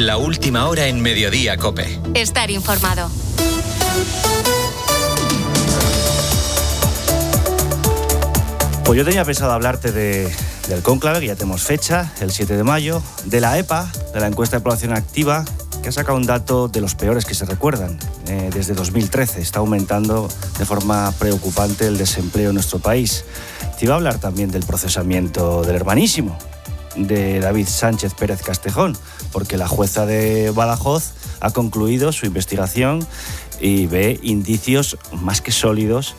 la última hora en Mediodía Cope. Estar informado. Pues yo tenía pensado hablarte de, del cónclave, que ya tenemos fecha, el 7 de mayo, de la EPA, de la encuesta de población activa, que ha sacado un dato de los peores que se recuerdan. Eh, desde 2013 está aumentando de forma preocupante el desempleo en nuestro país. Te iba a hablar también del procesamiento del hermanísimo, de David Sánchez Pérez Castejón, porque la jueza de Badajoz ha concluido su investigación y ve indicios más que sólidos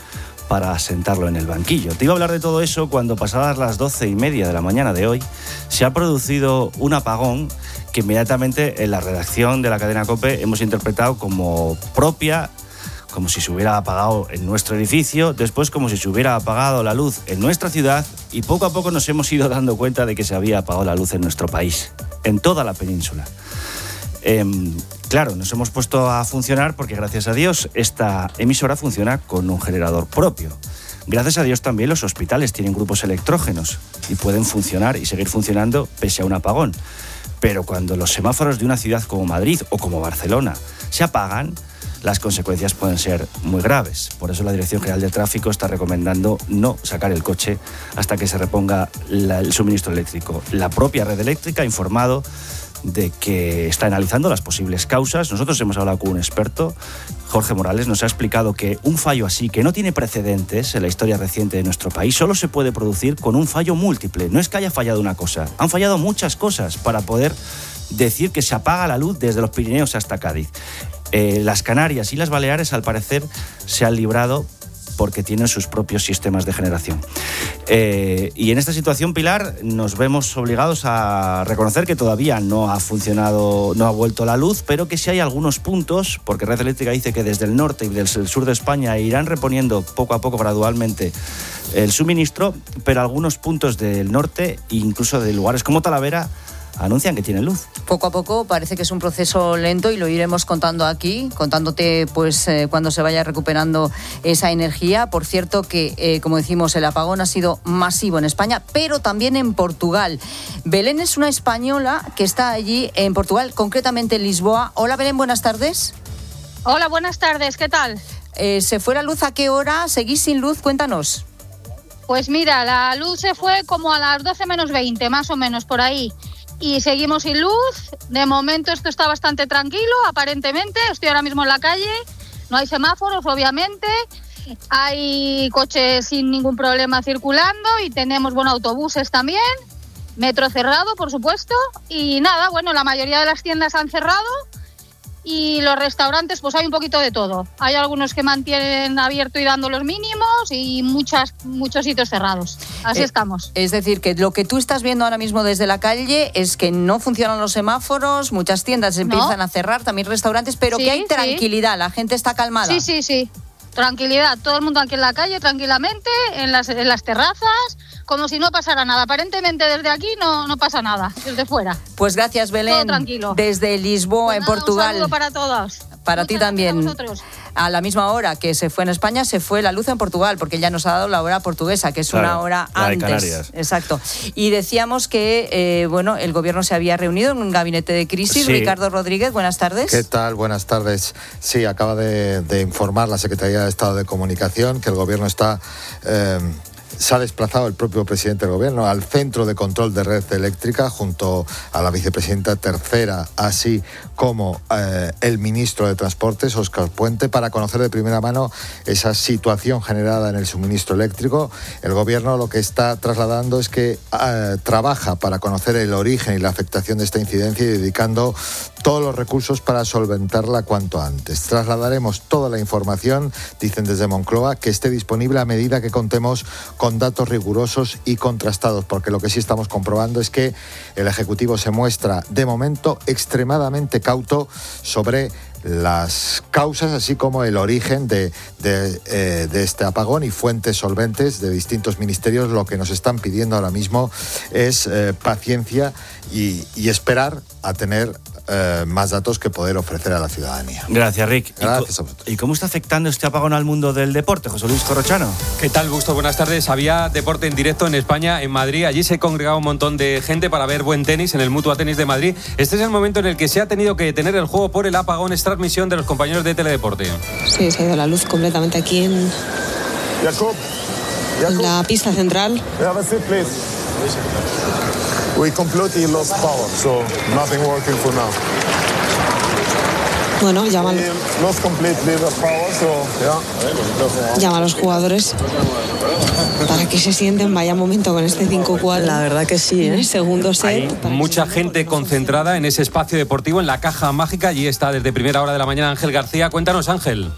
para sentarlo en el banquillo. Te iba a hablar de todo eso cuando pasadas las doce y media de la mañana de hoy se ha producido un apagón que inmediatamente en la redacción de la cadena COPE hemos interpretado como propia como si se hubiera apagado en nuestro edificio, después como si se hubiera apagado la luz en nuestra ciudad y poco a poco nos hemos ido dando cuenta de que se había apagado la luz en nuestro país, en toda la península. Em, claro, nos hemos puesto a funcionar porque gracias a Dios esta emisora funciona con un generador propio. Gracias a Dios también los hospitales tienen grupos electrógenos y pueden funcionar y seguir funcionando pese a un apagón. Pero cuando los semáforos de una ciudad como Madrid o como Barcelona se apagan, las consecuencias pueden ser muy graves. Por eso la Dirección General de Tráfico está recomendando no sacar el coche hasta que se reponga el suministro eléctrico. La propia red eléctrica ha informado de que está analizando las posibles causas. Nosotros hemos hablado con un experto, Jorge Morales, nos ha explicado que un fallo así, que no tiene precedentes en la historia reciente de nuestro país, solo se puede producir con un fallo múltiple. No es que haya fallado una cosa, han fallado muchas cosas para poder decir que se apaga la luz desde los Pirineos hasta Cádiz. Eh, las Canarias y las Baleares, al parecer, se han librado porque tienen sus propios sistemas de generación. Eh, y en esta situación, Pilar, nos vemos obligados a reconocer que todavía no ha funcionado, no ha vuelto la luz, pero que sí hay algunos puntos, porque Red Eléctrica dice que desde el norte y desde el sur de España irán reponiendo poco a poco, gradualmente, el suministro, pero algunos puntos del norte, incluso de lugares como Talavera, anuncian que tienen luz. Poco a poco parece que es un proceso lento y lo iremos contando aquí, contándote pues eh, cuando se vaya recuperando esa energía. Por cierto que, eh, como decimos, el apagón ha sido masivo en España, pero también en Portugal. Belén es una española que está allí en Portugal, concretamente en Lisboa. Hola Belén, buenas tardes. Hola, buenas tardes, ¿qué tal? Eh, ¿Se fue la luz a qué hora? ¿Seguís sin luz? Cuéntanos. Pues mira, la luz se fue como a las 12 menos 20, más o menos por ahí y seguimos sin luz. De momento esto está bastante tranquilo, aparentemente. Estoy ahora mismo en la calle, no hay semáforos, obviamente. Hay coches sin ningún problema circulando y tenemos, bueno, autobuses también. Metro cerrado, por supuesto. Y nada, bueno, la mayoría de las tiendas han cerrado y los restaurantes pues hay un poquito de todo. Hay algunos que mantienen abierto y dando los mínimos y muchas, muchos sitios cerrados. Así Eh, estamos. Es decir, que lo que tú estás viendo ahora mismo desde la calle es que no funcionan los semáforos, muchas tiendas empiezan a cerrar, también restaurantes, pero Sí, que hay sí. tranquilidad, la gente está calmada. Sí, sí, sí. Tranquilidad, todo el mundo aquí en la calle, tranquilamente, en las, en las terrazas, como si no pasara nada. Aparentemente desde aquí no, no pasa nada, desde fuera. Pues gracias, Belén. tranquilo. Desde Lisboa, Pues en nada, Un Portugal. saludo para todos. Para ti también. a. A la misma hora que se fue en España, se fue la luz en Portugal, porque ya nos ha dado la hora portuguesa, que es Claro, una hora la de antes. Canarias. Exacto. Y decíamos que eh, bueno, el gobierno se había reunido en un gabinete de crisis. Sí. Ricardo Rodríguez, buenas tardes. ¿Qué tal? Buenas tardes. Sí, acaba de, de informar la Secretaría de Estado de Comunicación que el Gobierno está... eh, se ha desplazado el propio presidente del Gobierno al Centro de Control de Red Eléctrica junto a la vicepresidenta tercera, así como eh, el ministro de Transportes, Óscar Puente, para conocer de primera mano esa situación generada en el suministro eléctrico. El Gobierno lo que está trasladando es que eh, trabaja para conocer el origen y la afectación de esta incidencia y dedicando todos los recursos para solventarla cuanto antes. Trasladaremos toda la información, dicen desde Moncloa, que esté disponible a medida que contemos con datos rigurosos y contrastados, porque lo que sí estamos comprobando es que el Ejecutivo se muestra de momento extremadamente cauto sobre las causas, así como el origen de, eh, este apagón y fuentes solventes de distintos ministerios. Lo que nos están pidiendo ahora mismo es eh, paciencia y esperar a tener eh, más datos que poder ofrecer a la ciudadanía. Gracias, Rick. Gracias ¿Y, cómo está afectando este apagón al mundo del deporte, José Luis Corrochano? ¿Qué tal, Gusto? Buenas tardes. Había deporte en directo en España, en Madrid. Allí se congregaba un montón de gente para ver buen tenis en el Mutua Tenis de Madrid. Este es el momento en el que se ha tenido que detener el juego por el apagón. Es transmisión de los compañeros de Teledeporte. Sí, se ha ido la luz completamente aquí en, en la pista central. We completely lost power, so nothing working for now. Bueno, llaman, Lost completely the power, so yeah. llama a los jugadores para que se sienten. Vaya momento con este 5-4. La verdad que sí, ¿eh? segundo set. Hay mucha gente concentrada en ese espacio deportivo, en la caja mágica. Allí está desde primera hora de la mañana Ángel García. Cuéntanos, Ángel.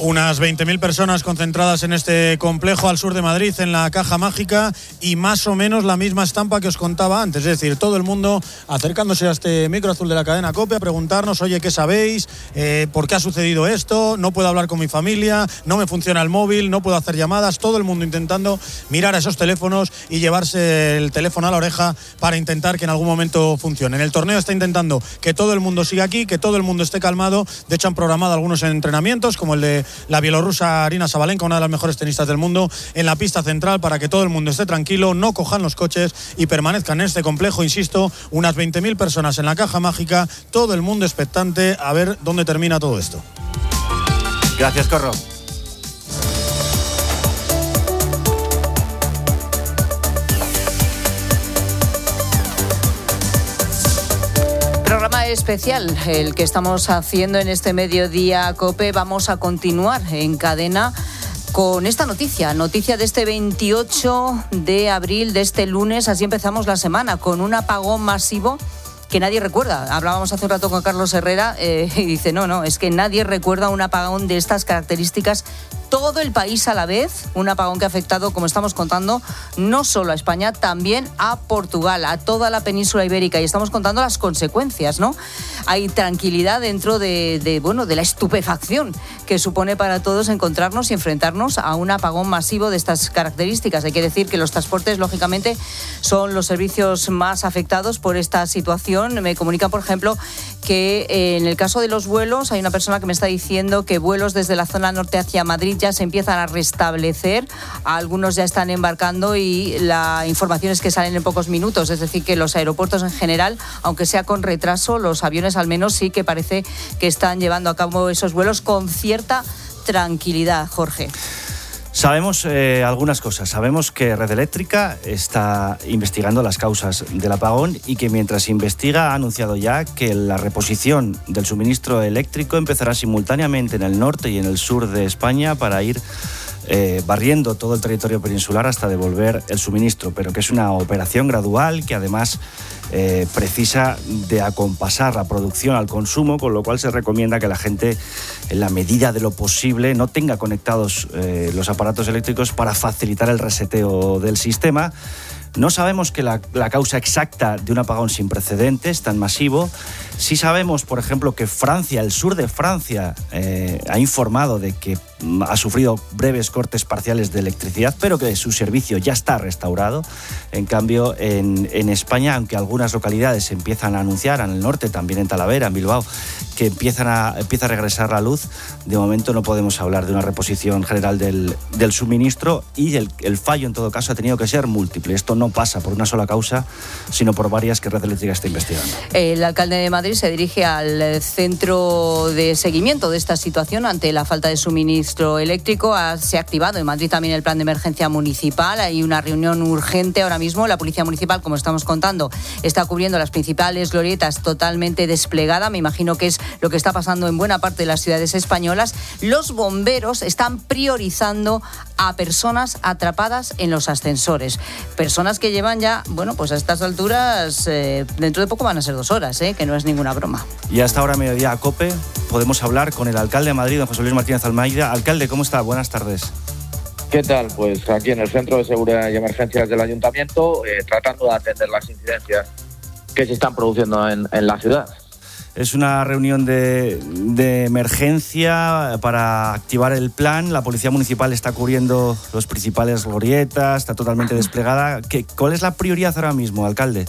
Unas 20.000 personas concentradas en este complejo al sur de Madrid, en la Caja Mágica, y más o menos la misma estampa que os contaba antes. Es decir, todo el mundo acercándose a este micro azul de la cadena COPE a preguntarnos, oye, ¿qué sabéis? Eh, ¿Por qué ha sucedido esto? No puedo hablar con mi familia, no me funciona el móvil, no puedo hacer llamadas. Todo el mundo intentando mirar a esos teléfonos y llevarse el teléfono a la oreja para intentar que en algún momento funcione. En el torneo está intentando que todo el mundo siga aquí, que todo el mundo esté calmado. De hecho, han programado algunos entrenamientos, como el de la bielorrusa Arina Sabalenka, una de las mejores tenistas del mundo, en la pista central para que todo el mundo esté tranquilo, no cojan los coches y permanezcan en este complejo. Insisto, unas 20.000 personas en la caja mágica, todo el mundo expectante a ver dónde termina todo esto. Gracias, Corro. Especial, el que estamos haciendo en este mediodía COPE. Vamos a continuar en cadena con esta noticia, noticia de este 28 de abril, de este lunes. Así empezamos la semana, con un apagón masivo que nadie recuerda. Hablábamos hace un rato con Carlos Herrera eh, y dice, no, no, es que nadie recuerda un apagón de estas características todo el país a la vez, un apagón que ha afectado, como estamos contando, no solo a España, también a Portugal, a toda la península ibérica y estamos contando las consecuencias, ¿no? Hay tranquilidad dentro de, bueno, de la estupefacción que supone para todos encontrarnos y enfrentarnos a un apagón masivo de estas características. Hay que decir que los transportes, lógicamente, son los servicios más afectados por esta situación. Me comunican, por ejemplo, que eh, en el caso de los vuelos, hay una persona que me está diciendo que vuelos desde la zona norte hacia Madrid ya se empiezan a restablecer, algunos ya están embarcando y la información es que salen en pocos minutos, es decir, que los aeropuertos en general, aunque sea con retraso, los aviones al menos sí que parece que están llevando a cabo esos vuelos con cierta tranquilidad, Jorge. Sabemos eh, algunas cosas. Sabemos que Red Eléctrica está investigando las causas del apagón y que mientras investiga ha anunciado ya que la reposición del suministro eléctrico empezará simultáneamente en el norte y en el sur de España para ir eh, barriendo todo el territorio peninsular hasta devolver el suministro, pero que es una operación gradual que además eh, precisa de acompasar la producción al consumo, con lo cual se recomienda que la gente, en la medida de lo posible, no tenga conectados eh, los aparatos eléctricos para facilitar el reseteo del sistema. No sabemos que la, causa exacta de un apagón sin precedentes tan masivo. Sí sabemos, por ejemplo, que Francia, el sur de Francia, eh, ha informado de que ha sufrido breves cortes parciales de electricidad, pero que su servicio ya está restaurado. En cambio, en, España, aunque algunas localidades empiezan a anunciar, en el norte, también en Talavera, en Bilbao, que empiezan a, empieza a regresar la luz, de momento no podemos hablar de una reposición general del, del suministro y el, el, fallo, en todo caso, ha tenido que ser múltiple. Esto no pasa por una sola causa, sino por varias que Red Eléctrica está investigando. El alcalde de Madrid se dirige al centro de seguimiento de esta situación ante la falta de suministro eléctrico. Se ha activado en Madrid también el plan de emergencia municipal. Hay una reunión urgente ahora mismo. La Policía Municipal, como estamos contando, está cubriendo las principales glorietas totalmente desplegada. Me imagino que es lo que está pasando en buena parte de las ciudades españolas. Los bomberos están priorizando a personas atrapadas en los ascensores. Personas que llevan ya, bueno, pues a estas alturas, eh, dentro de poco van a ser dos horas, eh, que no es ninguna broma. Y hasta ahora, mediodía a COPE, podemos hablar con el alcalde de Madrid, don José Luis Martínez Almeida. Alcalde, ¿cómo está? Buenas tardes. ¿Qué tal? Pues aquí en el Centro de Seguridad y Emergencias del Ayuntamiento, eh, tratando de atender las incidencias que se están produciendo en, en la ciudad. Es una reunión de, de, emergencia para activar el plan. La Policía Municipal está cubriendo los principales glorietas, está totalmente desplegada. ¿Qué, ¿Cuál es la prioridad ahora mismo, alcalde?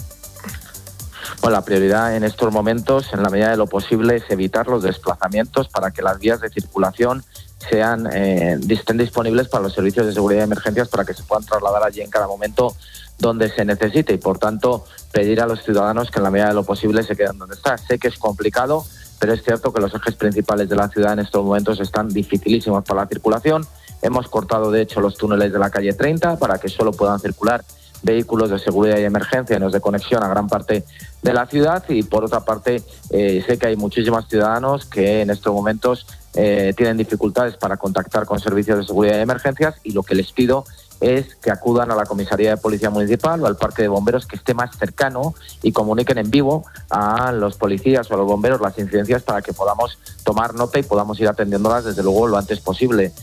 Bueno, la prioridad en estos momentos, en la medida de lo posible, es evitar los desplazamientos para que las vías de circulación sean eh, estén disponibles para los servicios de seguridad y emergencias para que se puedan trasladar allí en cada momento donde se necesite y por tanto pedir a los ciudadanos que en la medida de lo posible se queden donde están. Sé que es complicado, pero es cierto que los ejes principales de la ciudad en estos momentos están dificilísimos para la circulación. Hemos cortado de hecho los túneles de la calle 30 para que solo puedan circular vehículos de seguridad y emergencia y de conexión a gran parte de la ciudad y por otra parte eh, sé que hay muchísimos ciudadanos que en estos momentos eh, tienen dificultades para contactar con servicios de seguridad y emergencias y lo que les pido es que acudan a la comisaría de policía municipal o al parque de bomberos que esté más cercano y comuniquen en vivo a los policías o a los bomberos las incidencias para que podamos tomar nota y podamos ir atendiéndolas desde luego lo antes posible.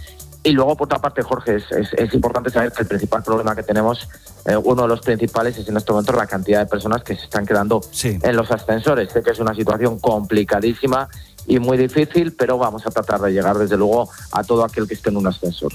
Y luego, por otra parte, Jorge, es, importante saber que el principal problema que tenemos, eh, uno de los principales, es en este momento la cantidad de personas que se están quedando en los ascensores. Sé que es una situación complicadísima y muy difícil, pero vamos a tratar de llegar, desde luego, a todo aquel que esté en un ascensor.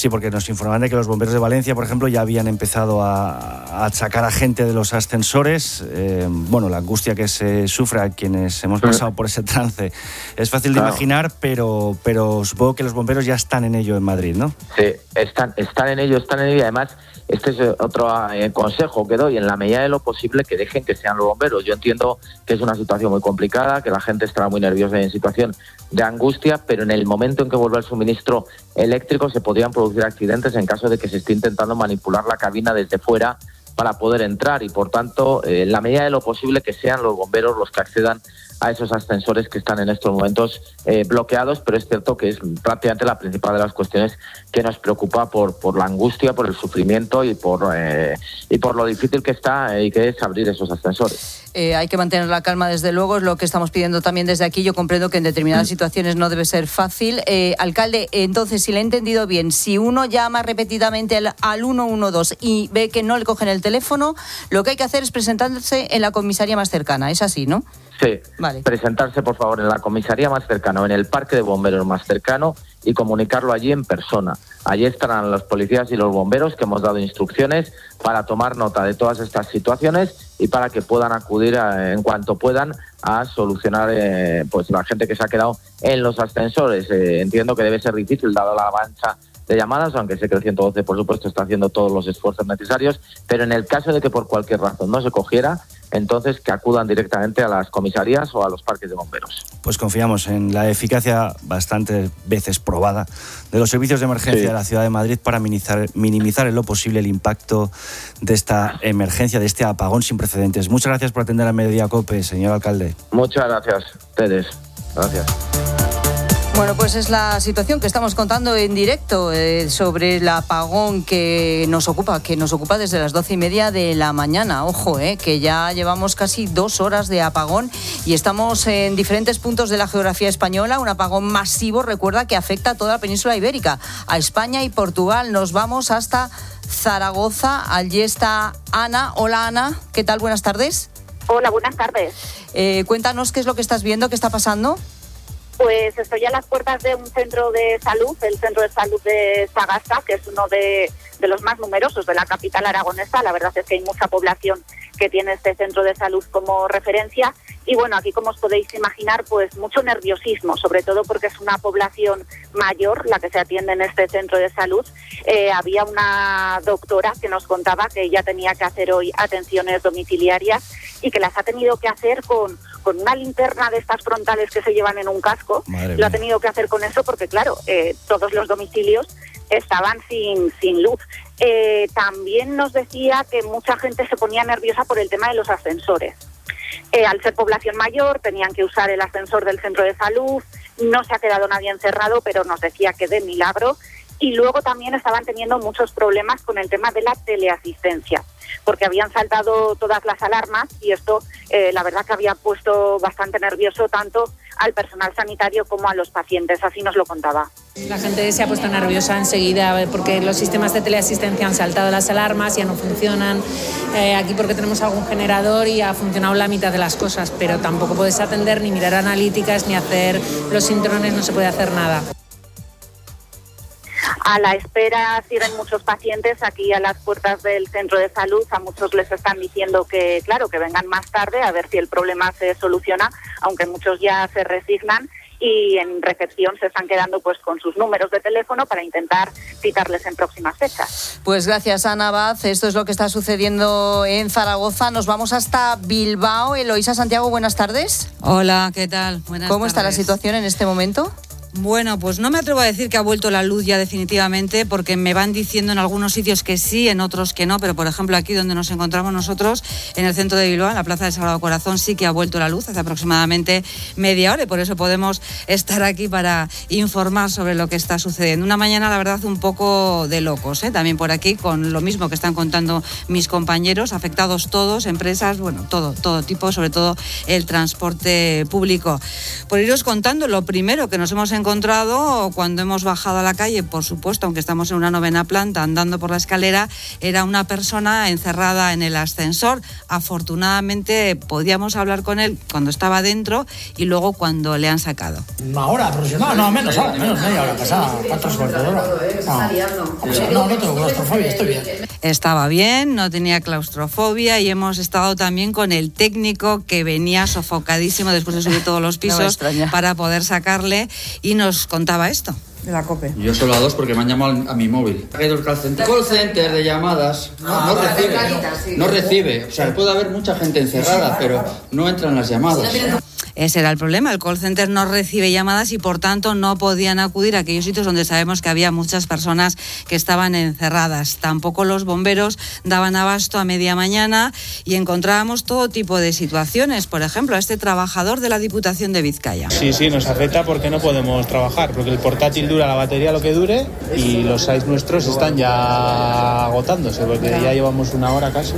Sí, porque nos informaban de que los bomberos de Valencia, por ejemplo, ya habían empezado a, sacar a gente de los ascensores. Eh, bueno, la angustia que se sufre a quienes hemos pasado por ese trance es fácil de imaginar, pero, pero supongo que los bomberos ya están en ello en Madrid, ¿no? Sí, están, están en ello, están en ello. Además, este es otro eh, consejo que doy, en la medida de lo posible que dejen que sean los bomberos. Yo entiendo que es una situación muy complicada, que la gente estará muy nerviosa y en situación de angustia, pero en el momento en que vuelva el suministro eléctrico se podrían producir accidentes en caso de que se esté intentando manipular la cabina desde fuera para poder entrar y por tanto eh, en la medida de lo posible que sean los bomberos los que accedan a esos ascensores que están en estos momentos eh, bloqueados, pero es cierto que es prácticamente la principal de las cuestiones que nos preocupa por, por la angustia, por el sufrimiento y por, eh, y por lo difícil que está y que es abrir esos ascensores. Eh, hay que mantener la calma, desde luego, es lo que estamos pidiendo también desde aquí. Yo comprendo que en determinadas mm. situaciones no debe ser fácil. alcalde, entonces, si le he entendido bien, si uno llama repetidamente al, al 112 y ve que no le cogen el teléfono, lo que hay que hacer es presentarse en la comisaría más cercana. Es así, ¿no? Sí, presentarse por favor en la comisaría más cercana o en el parque de bomberos más cercano y comunicarlo allí en persona. Allí estarán los policías y los bomberos que hemos dado instrucciones para tomar nota de todas estas situaciones y para que puedan acudir en cuanto puedan a solucionar eh, pues la gente que se ha quedado en los ascensores. Eh, entiendo que debe ser difícil dado la avalancha de llamadas, aunque sé que el 112 por supuesto está haciendo todos los esfuerzos necesarios, pero en el caso de que por cualquier razón no se cogiera, entonces que acudan directamente a las comisarías o a los parques de bomberos. Pues confiamos en la eficacia bastante veces probada de los servicios de emergencia de la ciudad de Madrid para minimizar, minimizar en lo posible el impacto de esta emergencia, de este apagón sin precedentes. Muchas gracias por atender a Mediodía Cope, señor alcalde. Muchas gracias, ustedes. Gracias. Bueno, pues es la situación que estamos contando en directo eh, sobre el apagón que nos ocupa, que nos ocupa desde las doce y media de la mañana. Ojo, eh, que ya llevamos casi dos horas de apagón y estamos en diferentes puntos de la geografía española. Un apagón masivo, recuerda, que afecta a toda la península ibérica, a España y Portugal. Nos vamos hasta Zaragoza. Allí está Ana. Hola, Ana. ¿Qué tal? Buenas tardes. Hola, buenas tardes. Eh, cuéntanos qué es lo que estás viendo, qué está pasando. Pues estoy a las puertas de un centro de salud, el Centro de Salud de Sagasta, que es uno de, los más numerosos de la capital aragonesa. La verdad es que hay mucha población que tiene este centro de salud como referencia. Y bueno, aquí como os podéis imaginar, pues mucho nerviosismo, sobre todo porque es una población mayor la que se atiende en este centro de salud. Eh, había una doctora que nos contaba que ella tenía que hacer hoy atenciones domiciliarias y que las ha tenido que hacer con con una linterna de estas frontales que se llevan en un casco. lo ha tenido que hacer con eso porque, claro, eh, todos los domicilios estaban sin, sin luz. Eh, también nos decía que mucha gente se ponía nerviosa por el tema de los ascensores. Eh, al ser población mayor, tenían que usar el ascensor del centro de salud. No se ha quedado nadie encerrado, pero nos decía que de milagro. Y luego también estaban teniendo muchos problemas con el tema de la teleasistencia porque habían saltado todas las alarmas y esto eh, la verdad que había puesto bastante nervioso tanto al personal sanitario como a los pacientes, así nos lo contaba. La gente se ha puesto nerviosa enseguida porque los sistemas de teleasistencia han saltado las alarmas, ya no funcionan. Eh, aquí porque tenemos algún generador y ha funcionado la mitad de las cosas, pero tampoco puedes atender ni mirar analíticas ni hacer los sintrones, no se puede hacer nada. A la espera siguen muchos pacientes aquí a las puertas del centro de salud. A muchos les están diciendo que, claro, que vengan más tarde a ver si el problema se soluciona, aunque muchos ya se resignan y en recepción se están quedando pues con sus números de teléfono para intentar citarles en próximas fechas. Pues gracias Ana Baz, esto es lo que está sucediendo en Zaragoza. Nos vamos hasta Bilbao. Eloisa Santiago, buenas tardes. Hola, ¿qué tal? Buenas ¿Cómo está la situación en este momento? Bueno, pues no me atrevo a decir que ha vuelto la luz ya definitivamente, porque me van diciendo en algunos sitios que sí, en otros que no, pero por ejemplo aquí donde nos encontramos nosotros, en el centro de Bilbao, en la Plaza del Sagrado Corazón, sí que ha vuelto la luz hace aproximadamente media hora y por eso podemos estar aquí para informar sobre lo que está sucediendo. Una mañana, la verdad, un poco de locos, ¿eh? también por aquí, con lo mismo que están contando mis compañeros, afectados todos, empresas, bueno, todo, todo tipo, sobre todo el transporte público. Por iros contando, lo primero que nos hemos encontrado cuando hemos bajado a la calle, por supuesto, aunque estamos en una novena planta andando por la escalera, era una persona encerrada en el ascensor. Afortunadamente podíamos hablar con él cuando estaba dentro y luego cuando le han sacado. Una hora aproximada, no, menos hora, menos media hora pasada, cuatro. No, no, tengo claustrofobia, estoy bien. Estaba bien, no tenía claustrofobia y hemos estado también con el técnico que venía sofocadísimo después de subir todos los pisos para poder sacarle y nos contaba esto. De la COPE. Yo solo a dos porque me han llamado a mi móvil. Ha el call center. Call center de llamadas. No, no recibe. No recibe. O sea, puede haber mucha gente encerrada, pero no entran las llamadas. Ese era el problema, el call center no recibe llamadas y por tanto no podían acudir a aquellos sitios donde sabemos que había muchas personas que estaban encerradas. Tampoco los bomberos daban abasto a media mañana y encontrábamos todo tipo de situaciones. Por ejemplo, a este trabajador de la Diputación de Vizcaya. Sí, sí, nos afecta porque no podemos trabajar, porque el portátil dura la batería lo que dure y los sites nuestros están ya agotándose, porque ya llevamos una hora casi.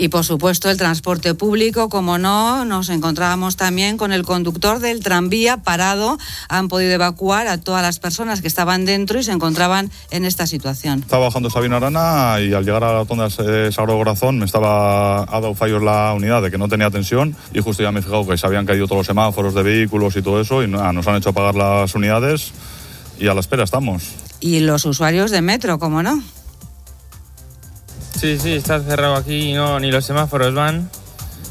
Y por supuesto el transporte público, como no, nos encontrábamos también con el conductor del tranvía parado. Han podido evacuar a todas las personas que estaban dentro y se encontraban en esta situación. Estaba bajando Sabino Arana y al llegar a la rotonda de Sagrado Corazón me estaba ha dado fallos la unidad de que no tenía tensión y justo ya me he fijado que se habían caído todos los semáforos de vehículos y todo eso y nada, nos han hecho apagar las unidades y a la espera estamos. Y los usuarios de metro, como no. Sí, sí, está cerrado aquí, no, ni los semáforos van,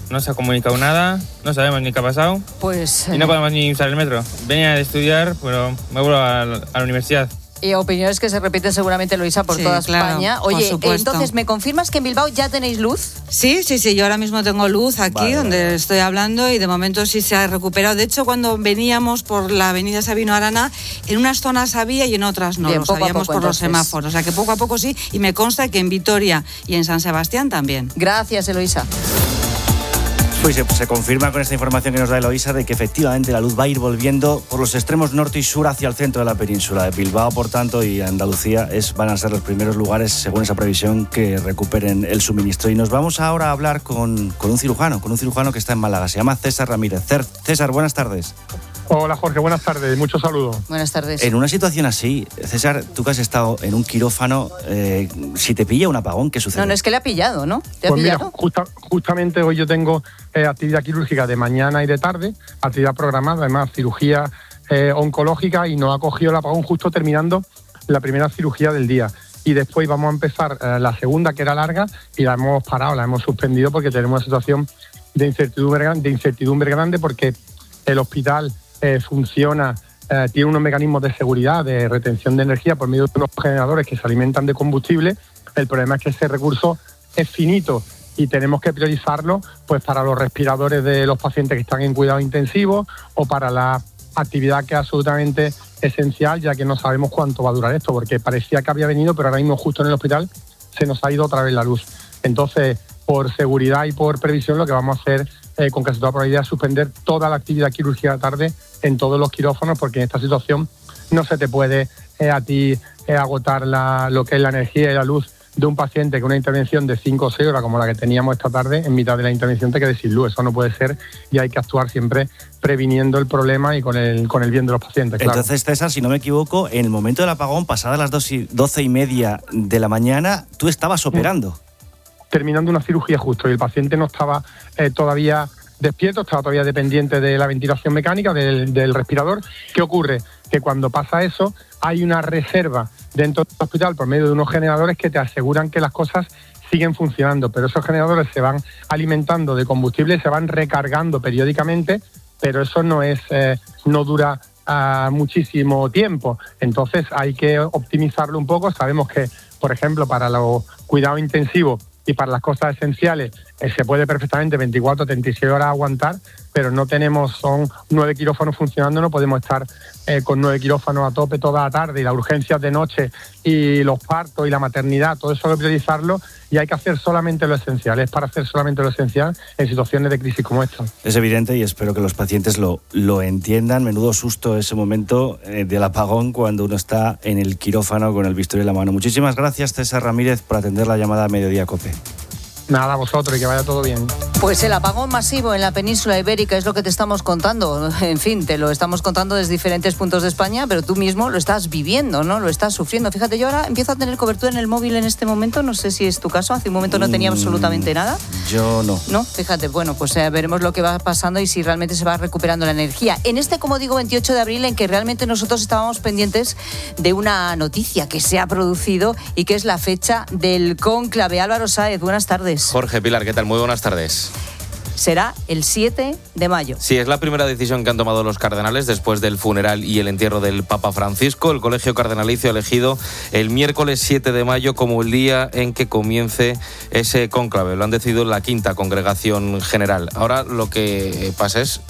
no se ha comunicado nada, no sabemos ni qué ha pasado Pues. y no podemos ni usar el metro. Venía a estudiar, pero me vuelvo a la, a la universidad. Y opiniones que se repiten seguramente, Luisa, por Sí, toda España. Oye, entonces, ¿me confirmas que en Bilbao ya tenéis luz? Sí, sí, sí, yo ahora mismo tengo luz aquí Vale, donde estoy hablando y de momento sí se ha recuperado. De hecho, cuando veníamos por la avenida Sabino Arana, en unas zonas había y en otras no, Bien, lo sabíamos poco, por los semáforos. O sea que poco a poco sí, y me consta que en Vitoria y en San Sebastián también. Gracias, Eloisa. Pues se, se confirma con esta información que nos da Eloisa de que efectivamente la luz va a ir volviendo por los extremos norte y sur hacia el centro de la península. Bilbao, por tanto, y Andalucía es, van a ser los primeros lugares, según esa previsión, que recuperen el suministro. Y nos vamos ahora a hablar con, con un cirujano, con un cirujano que está en Málaga. Se llama César Ramírez. César, buenas tardes. Hola Jorge, buenas tardes, muchos saludos. Buenas tardes. En una situación así, César, tú que has estado en un quirófano, eh, si te pilla un apagón, ¿qué sucede? No, no, es que le ha pillado, ¿no? ¿Te ha Pues mira, pillado? justa- justamente hoy yo tengo eh, actividad quirúrgica de mañana y de tarde, actividad programada, además cirugía eh, oncológica y nos ha cogido el apagón justo terminando la primera cirugía del día. Y después vamos a empezar eh, la segunda, que era larga, y la hemos parado, la hemos suspendido porque tenemos una situación de incertidumbre, de incertidumbre grande porque el hospital eh, funciona, eh, tiene unos mecanismos de seguridad, de retención de energía por medio de unos generadores que se alimentan de combustible. El problema es que ese recurso es finito y tenemos que priorizarlo pues para los respiradores de los pacientes que están en cuidado intensivo o para la actividad que es absolutamente esencial, ya que no sabemos cuánto va a durar esto, porque parecía que había venido, pero ahora mismo justo en el hospital se nos ha ido otra vez la luz. Entonces, por seguridad y por previsión, lo que vamos a hacer eh, con casi toda probabilidad es suspender toda la actividad quirúrgica de tarde en todos los quirófanos, porque en esta situación no se te puede eh, a ti eh, agotar la- lo que es la energía y la luz de un paciente que una intervención de 5 o 6 horas como la que teníamos esta tarde, en mitad de la intervención te quede sin luz. Eso no puede ser y hay que actuar siempre previniendo el problema y con el, con el bien de los pacientes. Claro. Entonces, César, si no me equivoco, en el momento del apagón, pasadas las dos y- doce y media de la mañana, tú estabas operando. terminando una cirugía justo y el paciente no estaba eh, todavía despierto, estaba todavía dependiente de la ventilación mecánica del, respirador. ¿Qué ocurre? Que cuando pasa eso hay una reserva dentro del hospital por medio de unos generadores que te aseguran que las cosas siguen funcionando, pero esos generadores se van alimentando de combustible, se van recargando periódicamente, pero eso no es, eh, no dura ah, muchísimo tiempo. Entonces hay que optimizarlo un poco. Sabemos que, por ejemplo, para los cuidados intensivos y para las cosas esenciales se puede perfectamente 24 36 horas aguantar, pero no tenemos, son nueve quirófanos funcionando, no podemos estar eh, con nueve quirófanos a tope toda la tarde y las urgencias de noche y los partos y la maternidad, todo eso hay que priorizarlo y hay que hacer solamente lo esencial, es para hacer solamente lo esencial en situaciones de crisis como esta. Es evidente y espero que los pacientes lo, lo entiendan. Menudo susto ese momento eh, del apagón cuando uno está en el quirófano con el bisturí en la mano. Muchísimas gracias, César Ramírez, por atender la llamada a Mediodía Cope. Nada, vosotros y que vaya todo bien. Pues el apagón masivo en la península ibérica es lo que te estamos contando. En fin, te lo estamos contando desde diferentes puntos de España, pero tú mismo lo estás viviendo, ¿no? Lo estás sufriendo. Fíjate, yo ahora empiezo a tener cobertura en el móvil en este momento. No sé si es tu caso. Hace un momento no tenía Mm, absolutamente nada. Yo no. No, fíjate, bueno, pues eh, veremos lo que va pasando y si realmente se va recuperando la energía. En este, como digo, 28 de abril, en que realmente nosotros estábamos pendientes de una noticia que se ha producido y que es la fecha del conclave. Álvaro Sáez, buenas tardes. Jorge Pilar, ¿qué tal? Muy buenas tardes. Será el 7 de mayo. Sí, es la primera decisión que han tomado los cardenales después del funeral y el entierro del Papa Francisco. El Colegio Cardenalicio ha elegido el miércoles 7 de mayo como el día en que comience ese cónclave. Lo han decidido la quinta congregación general. Ahora lo que pasa es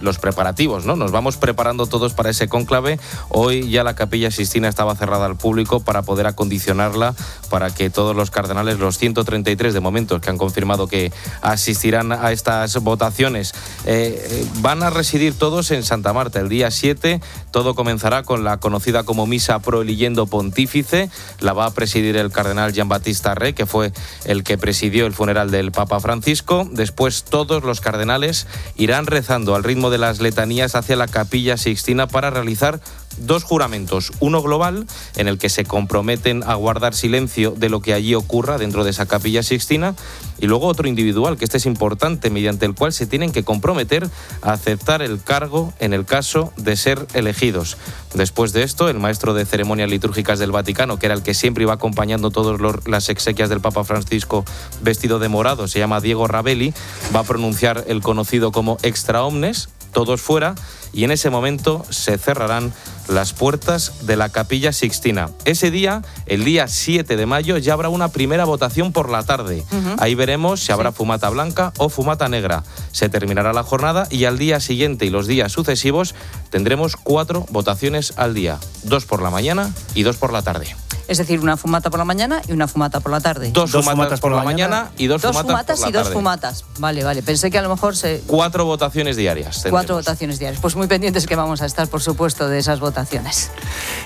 los preparativos, ¿no? Nos vamos preparando todos para ese cónclave. Hoy ya la capilla Sistina estaba cerrada al público para poder acondicionarla para que todos los cardenales, los 133 de momento que han confirmado que asistirán a estas votaciones, eh, eh, van a residir todos en Santa Marta el día 7. Todo comenzará con la conocida como Misa Pro Leyendo Pontífice. La va a presidir el cardenal Gian Battista Re, que fue el que presidió el funeral del Papa Francisco. Después todos los cardenales irán rezando al ritmo de las letanías hacia la capilla Sixtina para realizar dos juramentos, uno global en el que se comprometen a guardar silencio de lo que allí ocurra dentro de esa capilla sixtina y luego otro individual, que este es importante, mediante el cual se tienen que comprometer a aceptar el cargo en el caso de ser elegidos. Después de esto, el maestro de ceremonias litúrgicas del Vaticano, que era el que siempre iba acompañando todas las exequias del Papa Francisco vestido de morado, se llama Diego Rabelli, va a pronunciar el conocido como extra omnes, todos fuera, y en ese momento se cerrarán las puertas de la capilla Sixtina. Ese día, el día 7 de mayo, ya habrá una primera votación por la tarde. Ahí veremos si habrá fumata blanca o fumata negra. Se terminará la jornada y al día siguiente y los días sucesivos tendremos cuatro votaciones al día. Dos por la mañana y dos por la tarde. Es decir, una fumata por la mañana y una fumata por la tarde. Dos, fumatas, por la mañana, y dos, Dos fumatas, fumatas por y la dos tarde. fumatas. Vale, vale. Pensé que a lo mejor se... Cuatro votaciones diarias. tendremos. Cuatro votaciones diarias. Pues muy pendientes que vamos a estar, por supuesto, de esas votaciones.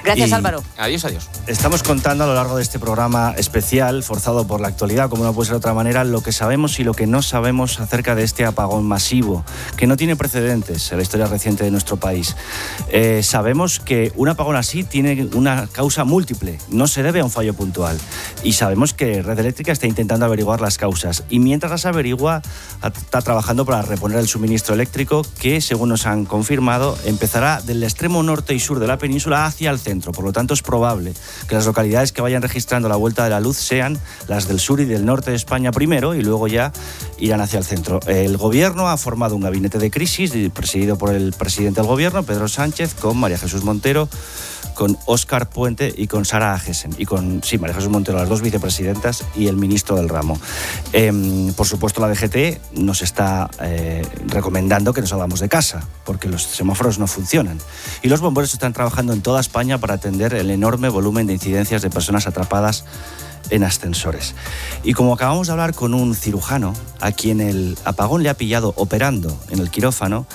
Gracias, Y- Álvaro. Adiós, adiós. Estamos contando a lo largo de este programa especial, forzado por la actualidad, como no puede ser de otra manera, lo que sabemos y lo que no sabemos acerca de este apagón masivo, que no tiene precedentes en la historia reciente de nuestro país. Eh, sabemos que un apagón así tiene una causa múltiple, no se debe a un fallo puntual. Y sabemos que Red Eléctrica está intentando averiguar las causas. Y mientras las averigua, está trabajando para reponer el suministro eléctrico, que, según nos han confirmado, empezará del extremo norte y sur de la península hacia el centro. Por lo tanto, es probable que las localidades que vayan registrando la vuelta de la luz sean las del sur y del norte de España primero y luego ya irán hacia el centro. El gobierno ha formado un gabinete de crisis presidido por el presidente del gobierno, Pedro Sánchez, con María Jesús Montero con Óscar Puente y con Sara Agesen. Y con, sí, María Jesús Montero, las dos vicepresidentas y el ministro del ramo. Em, por supuesto, la DGT nos está eh, recomendando que nos salgamos de casa, porque los semáforos no funcionan. Y los bomberos están trabajando en toda España para atender el enorme volumen de incidencias de personas atrapadas en ascensores. Y como acabamos de hablar con un cirujano, a quien el apagón le ha pillado operando en el quirófano,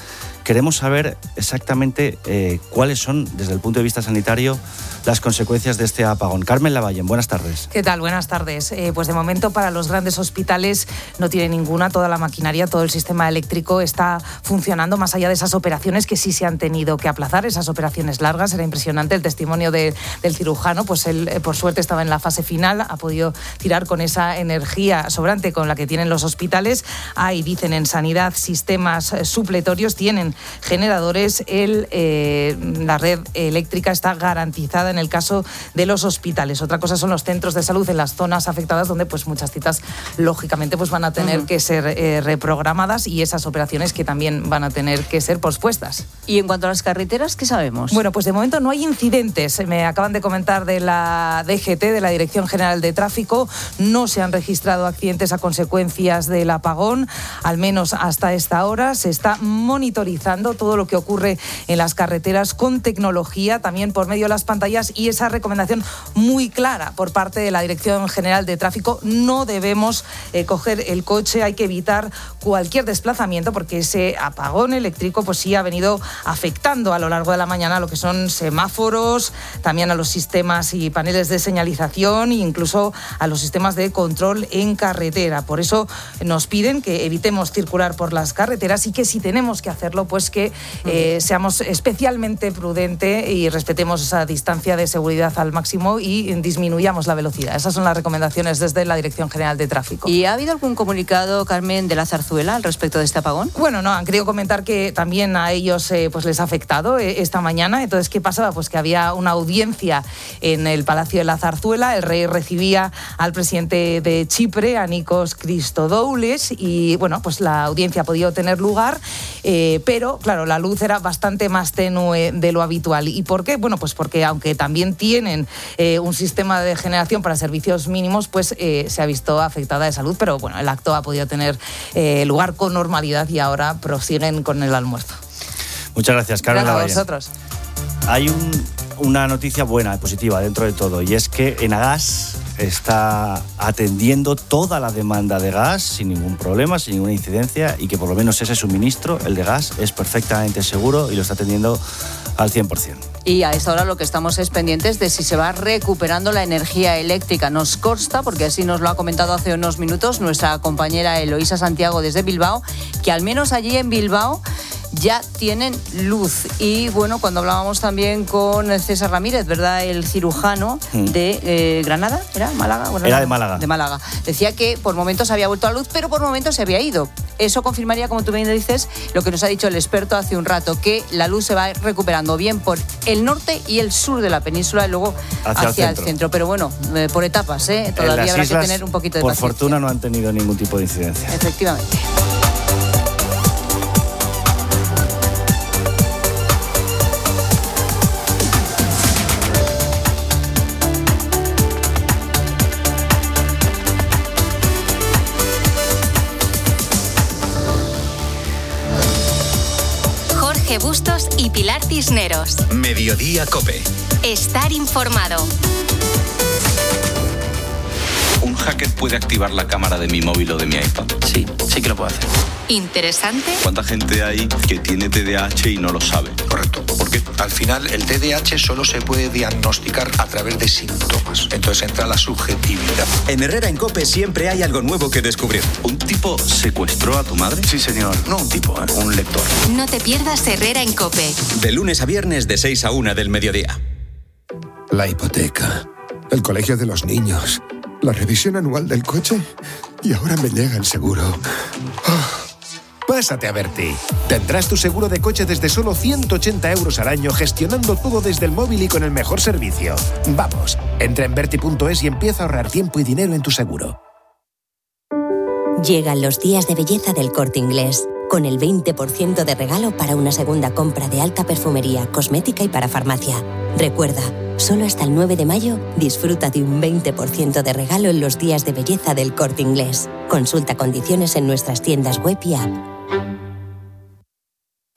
queremos saber exactamente eh, cuáles son, desde el punto de vista sanitario, las consecuencias de este apagón. Carmen Lavalle, buenas tardes. ¿Qué tal? Buenas tardes. Eh, pues de momento para los grandes hospitales no tiene ninguna, toda la maquinaria, todo el sistema eléctrico está funcionando más allá de esas operaciones que sí se han tenido que aplazar, esas operaciones largas. Era impresionante el testimonio del cirujano, pues él por suerte estaba en la fase final, ha podido tirar con esa energía sobrante con la que tienen los hospitales. Hay, dicen en sanidad, sistemas supletorios, tienen generadores, el, eh, la red eléctrica está garantizada en el caso de los hospitales. Otra cosa son los centros de salud en las zonas afectadas donde pues muchas citas lógicamente pues van a tener que ser eh, reprogramadas y esas operaciones que también van a tener que ser pospuestas. Y en cuanto a las carreteras, ¿qué sabemos? Bueno, pues de momento no hay incidentes. Me acaban de comentar de la DGT, de la Dirección General de Tráfico, no se han registrado accidentes a consecuencias del apagón, al menos hasta esta hora. Se está monitorizando todo lo que ocurre en las carreteras con tecnología, también por medio de las pantallas y esa recomendación muy clara por parte de la Dirección General de Tráfico. No debemos eh, coger el coche, hay que evitar cualquier desplazamiento porque ese apagón eléctrico pues sí ha venido afectando a lo largo de la mañana lo que son semáforos, también a los sistemas y paneles de señalización e incluso a los sistemas de control en carretera. Por eso nos piden que evitemos circular por las carreteras y que si tenemos que hacerlo, pues que eh, seamos especialmente prudentes y respetemos esa distancia de seguridad al máximo y disminuyamos la velocidad. Esas son las recomendaciones desde la Dirección General de Tráfico. ¿Y ha habido algún comunicado, Carmen, de la zarzuela al respecto de este apagón? Bueno, no, han querido comentar que también a ellos eh, pues les ha afectado eh, esta mañana. Entonces, ¿qué pasaba? Pues que había una audiencia en el Palacio de la Zarzuela. El rey recibía al presidente de Chipre, a Nikos Christodoules, y bueno, pues la audiencia ha podido tener lugar, eh, pero claro, la luz era bastante más tenue de lo habitual. ¿Y por qué? Bueno, pues porque aunque también tienen eh, un sistema de generación para servicios mínimos, pues eh, se ha visto afectada de salud, pero bueno, el acto ha podido tener lugar con normalidad y ahora prosiguen con el almuerzo. Muchas gracias, Carmen. Gracias a vosotros. Hay una noticia buena, positiva dentro de todo, y es que Enagas está atendiendo toda la demanda de gas sin ningún problema, sin ninguna incidencia y que por lo menos ese suministro, el de gas, es perfectamente seguro y lo está atendiendo al 100%. Y a esta hora lo que estamos es pendientes de si se va recuperando la energía eléctrica. Nos consta, porque así nos lo ha comentado hace unos minutos nuestra compañera Eloísa Santiago desde Bilbao, que al menos allí en Bilbao ya tienen luz. Y bueno, cuando hablábamos también con César Ramírez, ¿verdad? El cirujano mm. de eh, Granada, ¿era? ¿Málaga? era de Málaga. De Málaga. Decía que por momentos había vuelto a luz, pero por momentos se había ido. Eso confirmaría, como tú bien dices, lo que nos ha dicho el experto hace un rato, que la luz se va recuperando bien por el norte y el sur de la península y luego hacia, el, centro. Pero bueno, eh, por etapas, ¿eh? Todavía habrá que tener un poquito de Por fortuna no han tenido ningún tipo de incidencia. Efectivamente. Bustos y Pilar Cisneros. Mediodía Cope. Estar informado. ¿Un hacker puede activar la cámara de mi móvil o de mi iPad? Sí, sí que lo puede hacer. ¿Interesante? ¿Cuánta gente hay que tiene TDAH y no lo sabe? Correcto. ¿Por qué? Al final, el TDAH solo se puede diagnosticar a través de síntomas. Entonces entra la subjetividad. En Herrera en Cope siempre hay algo nuevo que descubrir. ¿Un tipo secuestró a tu madre? Sí, señor. No un tipo, ¿eh? un lector. No te pierdas Herrera en Cope. De lunes a viernes de 6 a 1 del mediodía. La hipoteca. El colegio de los niños. La revisión anual del coche. Y ahora me llega el seguro. Oh. Pásate a Berti. Tendrás tu seguro de coche desde solo 180 euros al año gestionando todo desde el móvil y con el mejor servicio. Vamos, entra en Berti.es y empieza a ahorrar tiempo y dinero en tu seguro. Llegan los días de belleza del corte inglés, con el 20% de regalo para una segunda compra de alta perfumería, cosmética y para farmacia. Recuerda, solo hasta el 9 de mayo disfruta de un 20% de regalo en los días de belleza del corte inglés. Consulta condiciones en nuestras tiendas web y app.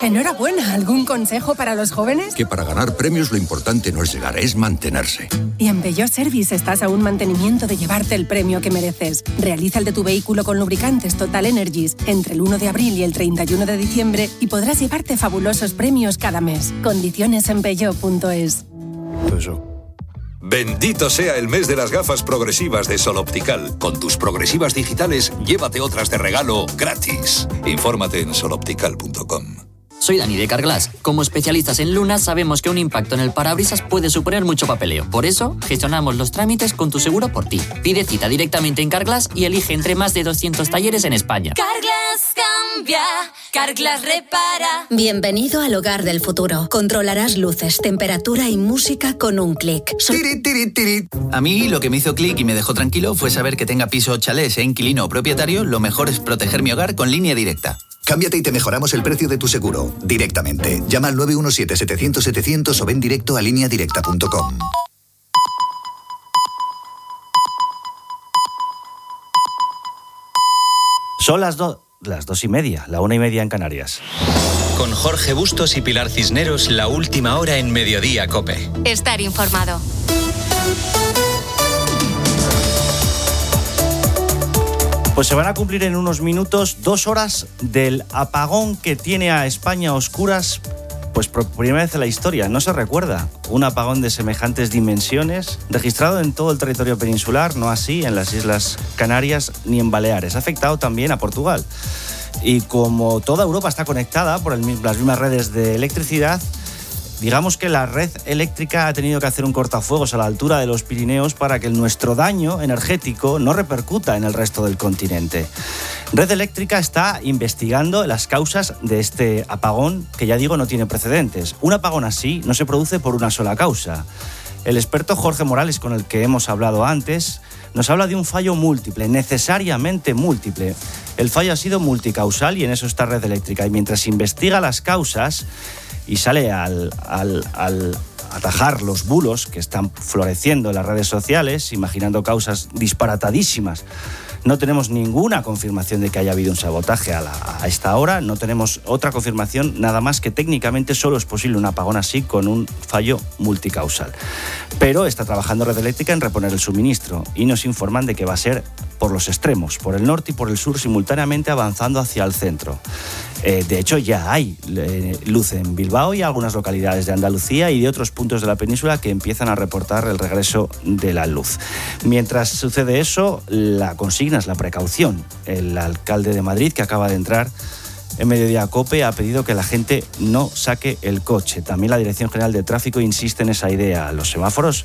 Enhorabuena, ¿algún consejo para los jóvenes? Que para ganar premios lo importante no es llegar, es mantenerse. Y en Peugeot Service estás a un mantenimiento de llevarte el premio que mereces. Realiza el de tu vehículo con lubricantes Total Energies entre el 1 de abril y el 31 de diciembre y podrás llevarte fabulosos premios cada mes. Condiciones en peugeot.es. Bendito sea el mes de las gafas progresivas de Sol Optical. Con tus progresivas digitales, llévate otras de regalo gratis. Infórmate en soloptical.com. Soy Dani de Carglass. Como especialistas en lunas sabemos que un impacto en el parabrisas puede suponer mucho papeleo. Por eso, gestionamos los trámites con tu seguro por ti. Pide cita directamente en Carglass y elige entre más de 200 talleres en España. Carglass cambia, Carglass repara. Bienvenido al hogar del futuro. Controlarás luces, temperatura y música con un clic. A mí lo que me hizo clic y me dejó tranquilo fue saber que tenga piso o chalet, sea inquilino o propietario, lo mejor es proteger mi hogar con línea directa. Cámbiate y te mejoramos el precio de tu seguro directamente. Llama al 917-700-700 o ven directo a lineadirecta.com. Son las, do- las dos y media, la una y media en Canarias. Con Jorge Bustos y Pilar Cisneros, la última hora en Mediodía Cope. Estar informado. Pues se van a cumplir en unos minutos dos horas del apagón que tiene a España a oscuras, pues por primera vez en la historia. No se recuerda un apagón de semejantes dimensiones registrado en todo el territorio peninsular, no así en las Islas Canarias ni en Baleares. Ha afectado también a Portugal. Y como toda Europa está conectada por el las mismas redes de electricidad, Digamos que la red eléctrica ha tenido que hacer un cortafuegos a la altura de los Pirineos para que nuestro daño energético no repercuta en el resto del continente. Red Eléctrica está investigando las causas de este apagón que ya digo no tiene precedentes. Un apagón así no se produce por una sola causa. El experto Jorge Morales, con el que hemos hablado antes, nos habla de un fallo múltiple, necesariamente múltiple. El fallo ha sido multicausal y en eso está Red Eléctrica. Y mientras investiga las causas y sale al, atajar los bulos que están floreciendo en las redes sociales, imaginando causas disparatadísimas, no tenemos ninguna confirmación de que haya habido un sabotaje a esta hora. No tenemos otra confirmación, nada más que técnicamente solo es posible un apagón así con un fallo multicausal. Pero está trabajando Red Eléctrica en reponer el suministro y nos informan de que va a ser por los extremos, por el norte y por el sur, simultáneamente avanzando hacia el centro. Eh, de hecho, ya hay eh, luz en Bilbao y algunas localidades de Andalucía y de otros puntos de la península que empiezan a reportar el regreso de la luz. Mientras sucede eso, la consigna es la precaución. El alcalde de Madrid, que acaba de entrar en Mediodía Cope, ha pedido que la gente no saque el coche. También la Dirección General de Tráfico insiste en esa idea. Los semáforos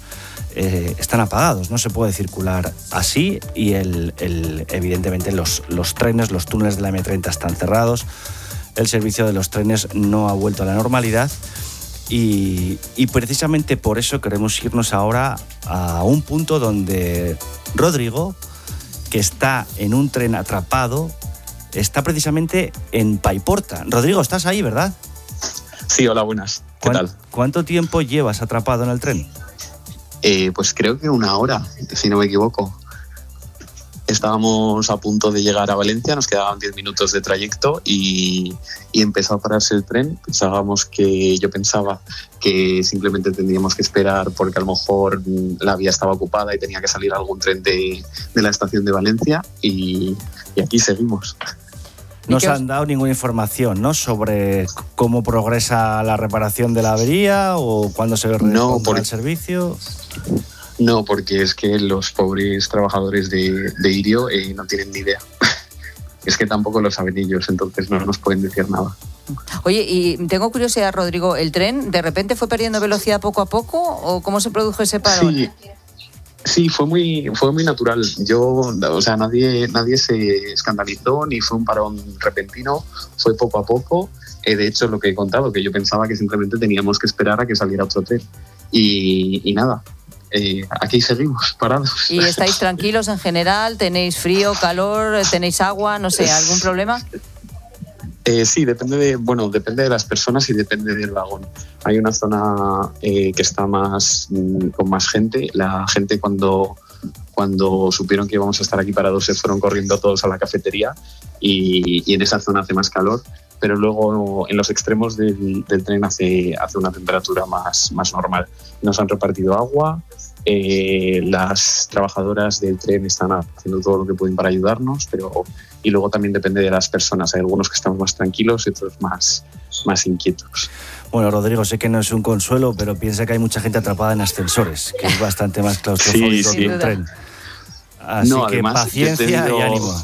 eh, están apagados, no se puede circular así y el, el- evidentemente los, los trenes, los túneles de la M30 están cerrados. El servicio de los trenes no ha vuelto a la normalidad y, y precisamente por eso queremos irnos ahora a un punto donde Rodrigo, que está en un tren atrapado, está precisamente en Paiporta. Rodrigo, estás ahí, ¿verdad? Sí, hola, buenas. ¿Qué ¿Cuán- tal? ¿Cuánto tiempo llevas atrapado en el tren? Eh, pues creo que una hora, si no me equivoco. Estábamos a punto de llegar a Valencia, nos quedaban 10 minutos de trayecto y, y empezó a pararse el tren. Pensábamos que yo pensaba que simplemente tendríamos que esperar porque a lo mejor la vía estaba ocupada y tenía que salir algún tren de, de la estación de Valencia y, y aquí seguimos. No os han dado ninguna información, ¿no? Sobre cómo progresa la reparación de la avería o cuándo se repondrá por- el servicio. No, porque es que los pobres trabajadores de, de Irio eh, no tienen ni idea. es que tampoco lo saben ellos, entonces no nos pueden decir nada. Oye, y tengo curiosidad, Rodrigo, ¿el tren de repente fue perdiendo velocidad poco a poco o cómo se produjo ese parón? Sí, sí, fue muy, fue muy natural. Yo, o sea, nadie, nadie se escandalizó ni fue un parón repentino, fue poco a poco. Eh, de hecho, lo que he contado, que yo pensaba que simplemente teníamos que esperar a que saliera otro tren. Y, y nada, eh, aquí seguimos parados. ¿Y estáis tranquilos en general? ¿Tenéis frío, calor, tenéis agua? No sé, ¿algún problema? Eh, sí, depende de, bueno, depende de las personas y depende del vagón. Hay una zona eh, que está más mm, con más gente. La gente cuando cuando supieron que íbamos a estar aquí parados se fueron corriendo todos a la cafetería y, y en esa zona hace más calor pero luego en los extremos del, del tren hace, hace una temperatura más, más normal. Nos han repartido agua, eh, las trabajadoras del tren están haciendo todo lo que pueden para ayudarnos, pero y luego también depende de las personas. Hay algunos que estamos más tranquilos y otros más, más inquietos. Bueno, Rodrigo, sé que no es un consuelo, pero piensa que hay mucha gente atrapada en ascensores, que es bastante más claustrofóbico Sí, que sí. un tren. Así No, que además, paciencia tenido- y ánimo.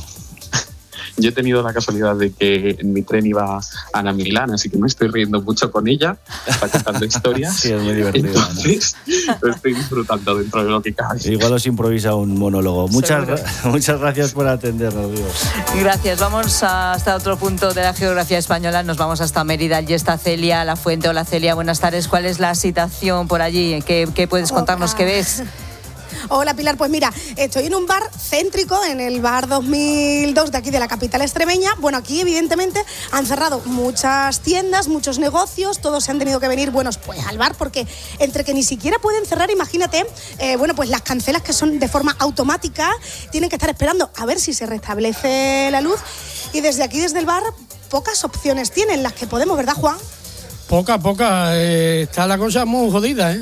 Yo he tenido la casualidad de que en mi tren iba Ana Milán, así que me estoy riendo mucho con ella, está contando historias. Sí, es muy divertido. Entonces, lo estoy disfrutando dentro de lo que cabe. Igual os improvisa un monólogo. Muchas, muchas gracias por atendernos, Dios. Gracias. Vamos hasta otro punto de la geografía española. Nos vamos hasta Mérida. Allí está Celia La Fuente. Hola Celia, buenas tardes. ¿Cuál es la situación por allí? ¿Qué, qué puedes contarnos? ¿Qué ves? Hola Pilar, pues mira, estoy en un bar céntrico, en el bar 2002 de aquí de la capital extremeña. Bueno, aquí evidentemente han cerrado muchas tiendas, muchos negocios, todos se han tenido que venir, bueno, pues al bar porque entre que ni siquiera pueden cerrar, imagínate, eh, bueno, pues las cancelas que son de forma automática, tienen que estar esperando a ver si se restablece la luz y desde aquí, desde el bar, pocas opciones tienen las que podemos, ¿verdad Juan? Poca, poca. eh, está la cosa muy jodida, ¿eh?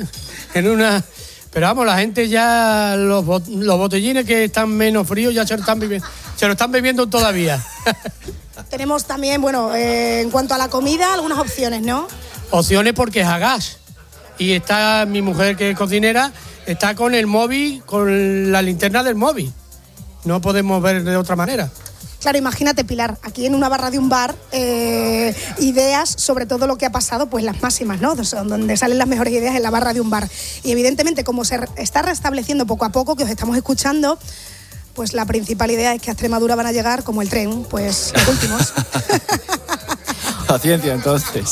En una. Pero vamos, la gente ya. Los, los botellines que están menos fríos ya se lo están bebiendo, se lo están bebiendo todavía. Tenemos también, bueno, eh, en cuanto a la comida, algunas opciones, ¿no? Opciones porque es a gas. Y está mi mujer, que es cocinera, está con el móvil, con la linterna del móvil. No podemos ver de otra manera. Claro, imagínate, Pilar, aquí en una barra de un bar, eh, ideas sobre todo lo que ha pasado, pues las máximas, ¿no? Donde salen las mejores ideas en la barra de un bar. Y evidentemente, como se está restableciendo poco a poco, que os estamos escuchando, pues la principal idea es que a Extremadura van a llegar como el tren, pues los últimos. Paciencia, entonces.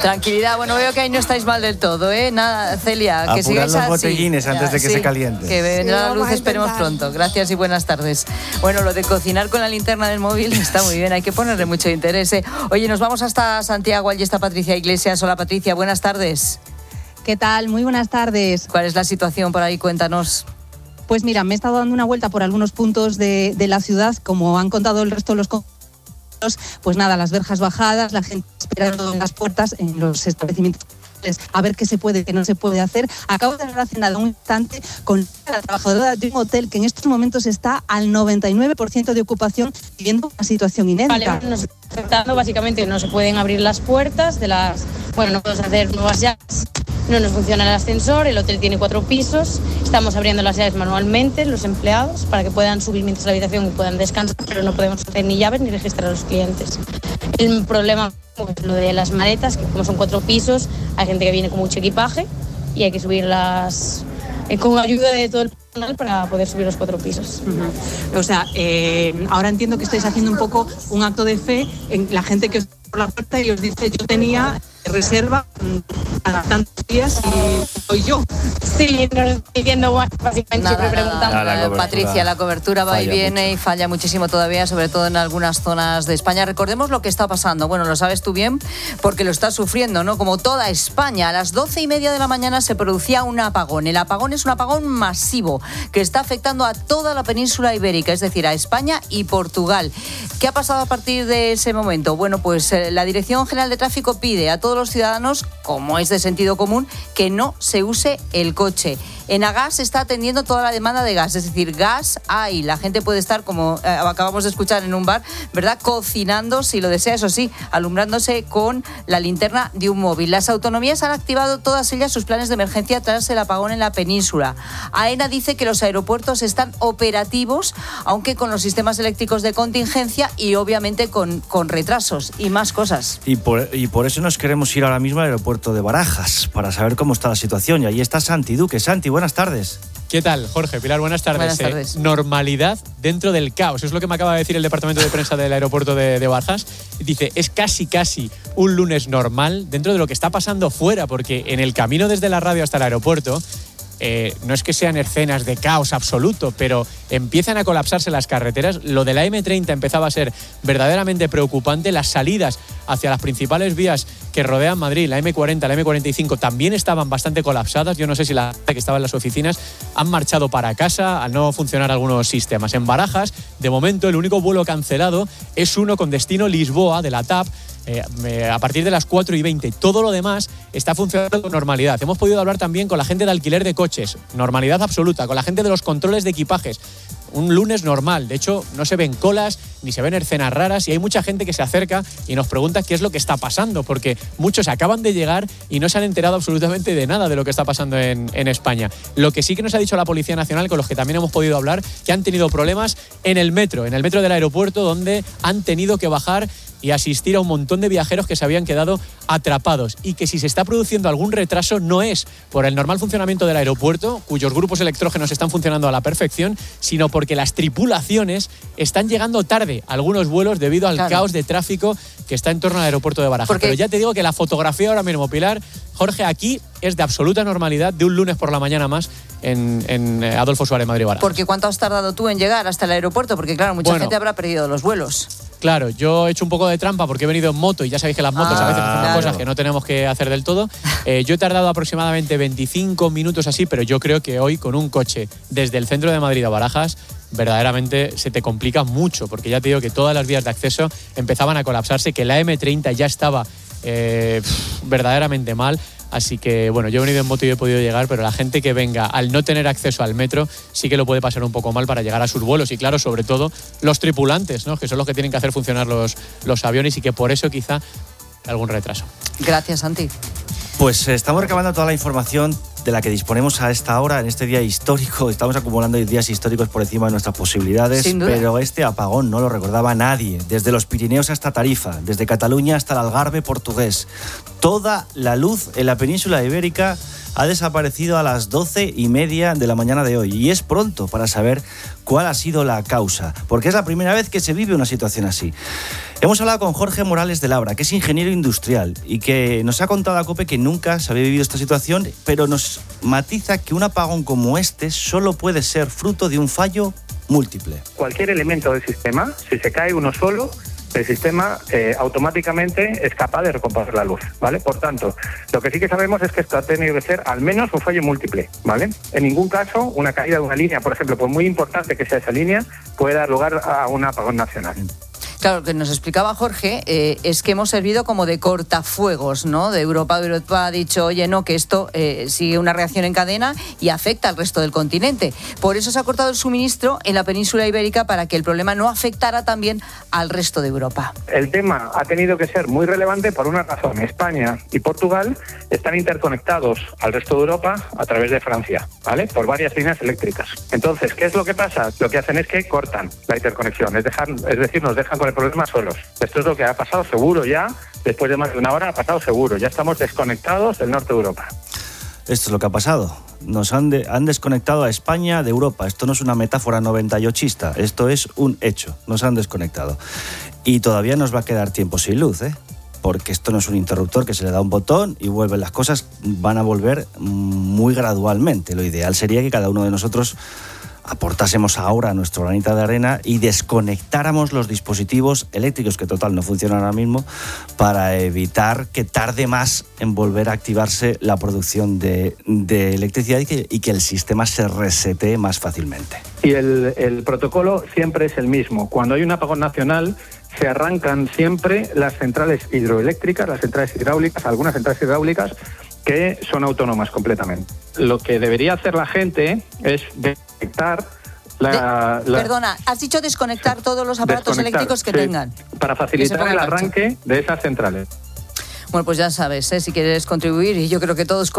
Tranquilidad, bueno, veo que ahí no estáis mal del todo, ¿eh? Nada, Celia, que Apurad sigáis los así. botellines antes de que se calienten. Que vendrá Sí, la luz, esperemos pronto. Gracias y buenas tardes. Bueno, lo de cocinar con la linterna del móvil está muy bien, hay que ponerle mucho interés. ¿eh? Oye, nos vamos hasta Santiago, allí está Patricia Iglesias. Hola Patricia, buenas tardes. ¿Qué tal? Muy buenas tardes. ¿Cuál es la situación por ahí? Cuéntanos. Pues mira, me he estado dando una vuelta por algunos puntos de, de la ciudad, como han contado el resto de los pues nada, las verjas bajadas, la gente esperando en las puertas, en los establecimientos a ver qué se puede, qué no se puede hacer. Acabo de hablar hace nada un instante con la trabajadora de un hotel que en estos momentos está al 99% de ocupación viviendo una situación inédita. Afectando básicamente no se pueden abrir las puertas de las bueno no podemos hacer nuevas llaves no nos funciona el ascensor el hotel tiene cuatro pisos estamos abriendo las llaves manualmente los empleados para que puedan subir mientras la habitación y puedan descansar pero no podemos hacer ni llaves ni registrar a los clientes. El problema es lo de las maletas que como son cuatro pisos hay gente que viene con mucho equipaje y hay que subirlas eh, con ayuda de todo el personal para poder subir los cuatro pisos. O sea, eh, ahora entiendo que estáis haciendo un poco un acto de fe en la gente que os por la puerta y os dice yo tenía reserva para tantos días y soy yo. Sí, diciendo bueno, básicamente Nada, siempre nada, Patricia, la cobertura va y viene y falla muchísimo todavía, sobre todo en algunas zonas de España. Recordemos lo que está pasando. Bueno, lo sabes tú bien porque lo estás sufriendo, ¿no? Como toda España. A las doce y media de la mañana se producía un apagón. El apagón es un apagón masivo que está afectando a toda la península ibérica, es decir, a España y Portugal. ¿Qué ha pasado a partir de ese momento? Bueno, pues eh, la Dirección General de Tráfico pide a todos los ciudadanos, como es de sentido común, que no se use el coche. En Agas está atendiendo toda la demanda de gas, es decir, gas hay. La gente puede estar, como eh, acabamos de escuchar en un bar, ¿verdad? Cocinando, si lo desea, eso sí, alumbrándose con la linterna de un móvil. Las autonomías han activado todas ellas sus planes de emergencia tras el apagón en la península. AENA dice que los aeropuertos están operativos, aunque con los sistemas eléctricos de contingencia y obviamente con, con retrasos y más cosas. Y por, y por eso nos queremos ir ahora mismo al aeropuerto de Barajas, para saber cómo está la situación. Y ahí está Santi Duque. Santi, buenas tardes. ¿Qué tal, Jorge? Pilar, buenas tardes. Buenas Eh, tardes. normalidad dentro del caos. Es lo que me acaba de decir el departamento de prensa del aeropuerto de, de Barajas. Dice, es casi, casi un lunes normal dentro de lo que está pasando fuera, porque en el camino desde la radio hasta el aeropuerto eh, no es que sean escenas de caos absoluto, pero empiezan a colapsarse las carreteras. Lo de la M30 empezaba a ser verdaderamente preocupante. Las salidas hacia las principales vías que rodean Madrid, la M40, la M45, también estaban bastante colapsadas. Yo no sé si la que estaba en las oficinas han marchado para casa al no funcionar algunos sistemas. En Barajas, de momento, el único vuelo cancelado es uno con destino Lisboa de la TAP eh, a partir de las 4 y 20. Todo lo demás está funcionando con normalidad. Hemos podido hablar también con la gente de alquiler de coches, normalidad absoluta, con la gente de los controles de equipajes. Un lunes normal, de hecho no se ven colas ni se ven escenas raras y hay mucha gente que se acerca y nos pregunta qué es lo que está pasando, porque muchos acaban de llegar y no se han enterado absolutamente de nada de lo que está pasando en, en España. Lo que sí que nos ha dicho la Policía Nacional, con los que también hemos podido hablar, que han tenido problemas en el metro, en el metro del aeropuerto, donde han tenido que bajar y asistir a un montón de viajeros que se habían quedado atrapados y que si se está produciendo algún retraso no es por el normal funcionamiento del aeropuerto, cuyos grupos electrógenos están funcionando a la perfección, sino porque las tripulaciones están llegando tarde a algunos vuelos debido al Claro. caos de tráfico que está en torno al aeropuerto de Barajas. Pero ya te digo que la fotografía ahora mismo, Pilar, Jorge, aquí es de absoluta normalidad de un lunes por la mañana más en, en, eh, Adolfo Suárez Madrid Barajas. Porque ¿cuánto has tardado tú en llegar hasta el aeropuerto? Porque claro, mucha Bueno. gente habrá perdido los vuelos. Claro, yo he hecho un poco de trampa porque he venido en moto y ya sabéis que las motos Ah, a veces hacemos claro. cosas que no tenemos que hacer del todo. Eh, yo he tardado aproximadamente 25 minutos así, pero yo creo que hoy con un coche desde el centro de Madrid a Barajas verdaderamente se te complica mucho porque ya te digo que todas las vías de acceso empezaban a colapsarse, que la M30 ya estaba eh, verdaderamente mal. Así que bueno, yo he venido en moto y he podido llegar, pero la gente que venga al no tener acceso al metro sí que lo puede pasar un poco mal para llegar a sus vuelos. Y claro, sobre todo los tripulantes, ¿no? que son los que tienen que hacer funcionar los, los aviones y que por eso quizá algún retraso. Gracias, Santi. Pues eh, estamos recabando toda la información de la que disponemos a esta hora, en este día histórico. Estamos acumulando días históricos por encima de nuestras posibilidades, pero este apagón no lo recordaba nadie. Desde los Pirineos hasta Tarifa, desde Cataluña hasta el Algarve portugués. Toda la luz en la península ibérica ha desaparecido a las doce y media de la mañana de hoy. Y es pronto para saber cuál ha sido la causa, porque es la primera vez que se vive una situación así. Hemos hablado con Jorge Morales de Labra, que es ingeniero industrial y que nos ha contado a COPE que nunca se había vivido esta situación, pero nos matiza que un apagón como este solo puede ser fruto de un fallo múltiple. Cualquier elemento del sistema, si se cae uno solo, el sistema eh, automáticamente es capaz de recomponer la luz, ¿vale? Por tanto, lo que sí que sabemos es que esto ha tenido que ser al menos un fallo múltiple, ¿vale? En ningún caso, una caída de una línea, por ejemplo, por muy importante que sea esa línea, puede dar lugar a un apagón nacional. Claro, lo que nos explicaba Jorge eh, es que hemos servido como de cortafuegos, ¿no? De Europa. Europa ha dicho, oye, no, que esto eh, sigue una reacción en cadena y afecta al resto del continente. Por eso se ha cortado el suministro en la península ibérica para que el problema no afectara también al resto de Europa. El tema ha tenido que ser muy relevante por una razón. España y Portugal están interconectados al resto de Europa a través de Francia, ¿vale? Por varias líneas eléctricas. Entonces, ¿qué es lo que pasa? Lo que hacen es que cortan la interconexión, es, dejar, es decir, nos dejan con el problema solos. Esto es lo que ha pasado seguro ya, después de más de una hora ha pasado seguro. Ya estamos desconectados del norte de Europa. Esto es lo que ha pasado. Nos han, de- han desconectado a España de Europa. Esto no es una metáfora 98ista, esto es un hecho. Nos han desconectado. Y todavía nos va a quedar tiempo sin luz, ¿eh? Porque esto no es un interruptor que se le da un botón y vuelven las cosas, van a volver muy gradualmente. Lo ideal sería que cada uno de nosotros aportásemos ahora nuestro granita de arena y desconectáramos los dispositivos eléctricos, que total no funcionan ahora mismo, para evitar que tarde más en volver a activarse la producción de, electricidad y que, y que el sistema se resete más fácilmente. Y el, el protocolo siempre es el mismo. Cuando hay un apagón nacional, se arrancan siempre las centrales hidroeléctricas, las centrales hidráulicas, algunas centrales hidráulicas que son autónomas completamente. Lo que debería hacer la gente es desconectar la, la- Perdona, has dicho desconectar todos los aparatos eléctricos que sí, tengan. para facilitar el arranque de esas centrales. Bueno, pues ya sabes, ¿eh? si quieres contribuir, y yo creo que todos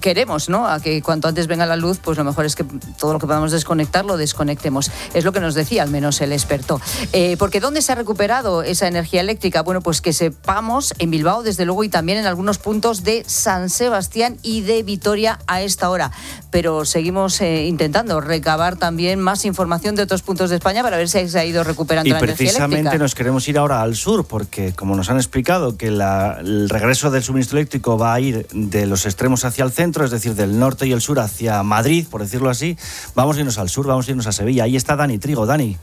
queremos, ¿no? A que cuanto antes venga la luz, pues lo mejor es que todo lo que podamos desconectar lo desconectemos. Es lo que nos decía al menos el experto. Eh, porque ¿dónde se ha recuperado esa energía eléctrica? Bueno, pues que sepamos en Bilbao, desde luego, y también en algunos puntos de San Sebastián y de Vitoria a esta hora. Pero seguimos eh, intentando recabar también más información de otros puntos de España para ver si se ha ido recuperando y la energía precisamente nos queremos ir ahora al sur, porque como nos han explicado que la- el regreso del suministro eléctrico va a ir de los extremos hacia el centro, es decir, del norte y el sur hacia Madrid, por decirlo así, vamos a irnos al sur, vamos a irnos a Sevilla. Ahí está Dani Trigo. Dani.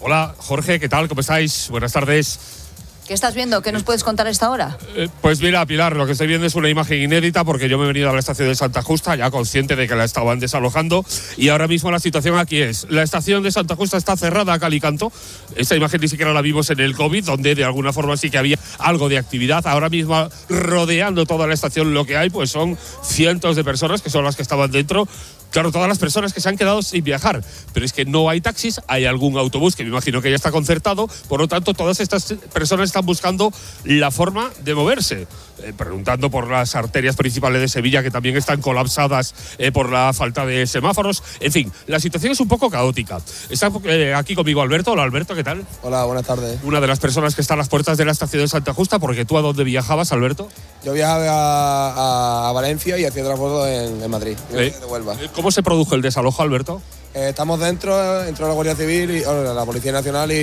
Hola, Jorge, ¿qué tal? ¿Cómo estáis? Buenas tardes. ¿Qué estás viendo? ¿Qué nos puedes contar a esta hora? Eh, Pues mira, Pilar, lo que estoy viendo es una imagen inédita porque yo me he venido a la estación de Santa Justa, ya consciente de que la estaban desalojando, y ahora mismo la situación aquí es, la estación de Santa Justa está cerrada a cal canto, esta imagen ni siquiera la vimos en el COVID, donde de alguna forma sí que había algo de actividad, ahora mismo rodeando toda la estación lo que hay, pues son cientos de personas que son las que estaban dentro, Claro, todas las personas que se han quedado sin viajar, pero es que no hay taxis, hay algún autobús que me imagino que ya está concertado, por lo tanto todas estas personas están buscando la forma de moverse, Eh, preguntando por las arterias principales de Sevilla que también están colapsadas eh, por la falta de semáforos, en fin, la situación es un poco caótica. Está eh, aquí conmigo Alberto, hola Alberto, ¿qué tal? Hola, buenas tardes. Una de las personas que está a las puertas de la estación de Santa Justa, porque tú a dónde viajabas, Alberto? Yo viajaba a, a- a Valencia y hacía transbordo en, en Madrid. De Huelva. ¿Cómo se produjo el desalojo, Alberto? Eh, estamos dentro, entró la Guardia Civil y bueno, la Policía Nacional y,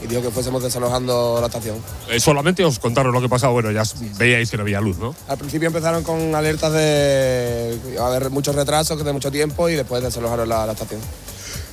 y dijo que fuésemos desalojando la estación. Eh, solamente os contaron lo que pasaba, bueno, ya veíais que no había luz, ¿no? Al principio empezaron con alertas de a haber muchos retrasos, que de mucho tiempo y después desalojaron la, la estación.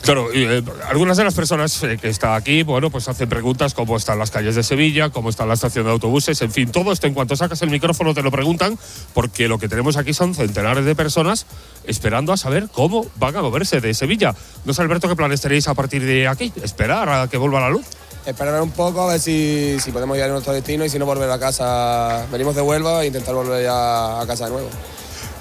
Claro, eh, algunas de las personas eh, que están aquí, bueno, pues hacen preguntas cómo están las calles de Sevilla, cómo está la estación de autobuses, en fin, todo esto en cuanto sacas el micrófono te lo preguntan, porque lo que tenemos aquí son centenares de personas esperando a saber cómo van a moverse de Sevilla. No sé, Alberto, qué planes tenéis a partir de aquí, esperar a que vuelva la luz. Esperar un poco a ver si, si podemos llegar a nuestro destino y si no volver a casa. Venimos de Huelva e intentar volver ya a casa de nuevo.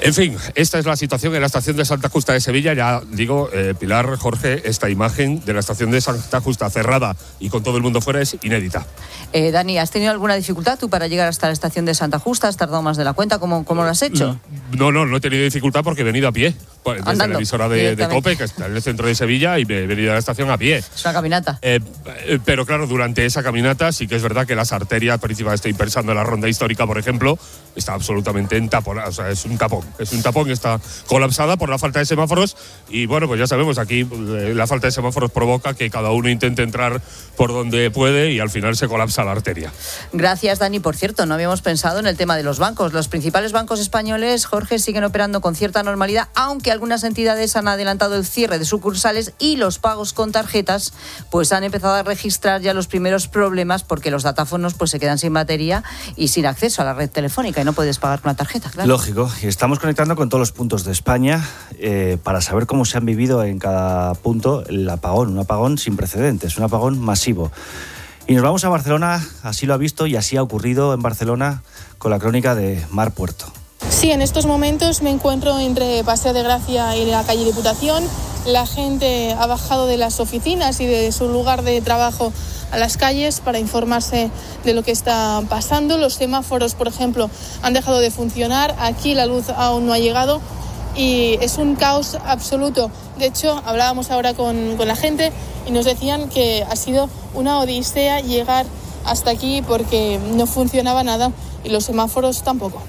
En fin, esta es la situación en la estación de Santa Justa de Sevilla. Ya digo, eh, Pilar, Jorge, esta imagen de la estación de Santa Justa cerrada y con todo el mundo fuera es inédita. Eh, Dani, ¿has tenido alguna dificultad tú para llegar hasta la estación de Santa Justa? ¿Has tardado más de la cuenta? ¿Cómo, cómo lo has hecho? No, no, no he tenido dificultad porque he venido a pie. Pues, desde Andando, la emisora de. COPE, que está en el centro de Sevilla, y me he venido a la estación a pie. Es una caminata. Eh, eh, pero claro, durante esa caminata sí que es verdad que las arterias principales, estoy pensando en la ronda histórica, por ejemplo, está absolutamente entaponada, o sea, es un tapón, es un tapón que está colapsada por la falta de semáforos y bueno, pues ya sabemos, aquí eh, la falta de semáforos provoca que cada uno intente entrar por donde puede y al final se colapsa la arteria. Gracias, Dani. Por cierto, no habíamos pensado en el tema de los bancos. Los principales bancos españoles, Jorge, siguen operando con cierta normalidad, aunque algunas entidades han adelantado el cierre de sucursales y los pagos con tarjetas, pues han empezado a registrar ya los primeros problemas porque los datáfonos pues se quedan sin batería y sin acceso a la red telefónica y no puedes pagar con la tarjeta. Claro. Lógico, y estamos conectando con todos los puntos de España eh, para saber cómo se han vivido en cada punto el apagón, un apagón sin precedentes, un apagón masivo. Y nos vamos a Barcelona, así lo ha visto y así ha ocurrido en Barcelona con la crónica de Mar Puerto. Sí, en estos momentos me encuentro entre Paseo de Gracia y la calle Diputación. La gente ha bajado de las oficinas y de su lugar de trabajo a las calles para informarse de lo que está pasando. Los semáforos, por ejemplo, han dejado de funcionar. Aquí la luz aún no ha llegado y es un caos absoluto. De hecho, hablábamos ahora con, la gente y nos decían que ha sido una odisea llegar hasta aquí porque no funcionaba nada y los semáforos tampoco.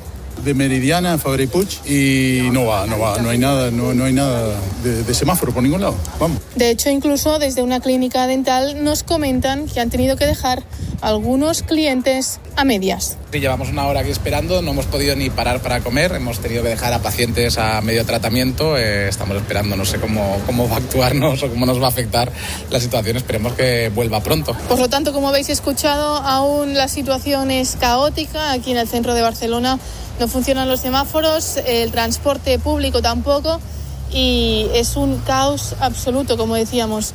De Meridiana a Fabri Puig y no va, no va, no hay nada, no, no hay nada de, de semáforo por ningún lado. Vamos. De hecho, incluso desde una clínica dental nos comentan que han tenido que dejar algunos clientes a medias. Sí, llevamos una hora aquí esperando, no hemos podido ni parar para comer, hemos tenido que dejar a pacientes a medio tratamiento, eh, estamos esperando, no sé cómo, cómo va a actuarnos o cómo nos va a afectar la situación, esperemos que vuelva pronto. Por lo tanto, como habéis escuchado, aún la situación es caótica. Aquí en el centro de Barcelona no funcionan los semáforos, el transporte público tampoco y es un caos absoluto, como decíamos.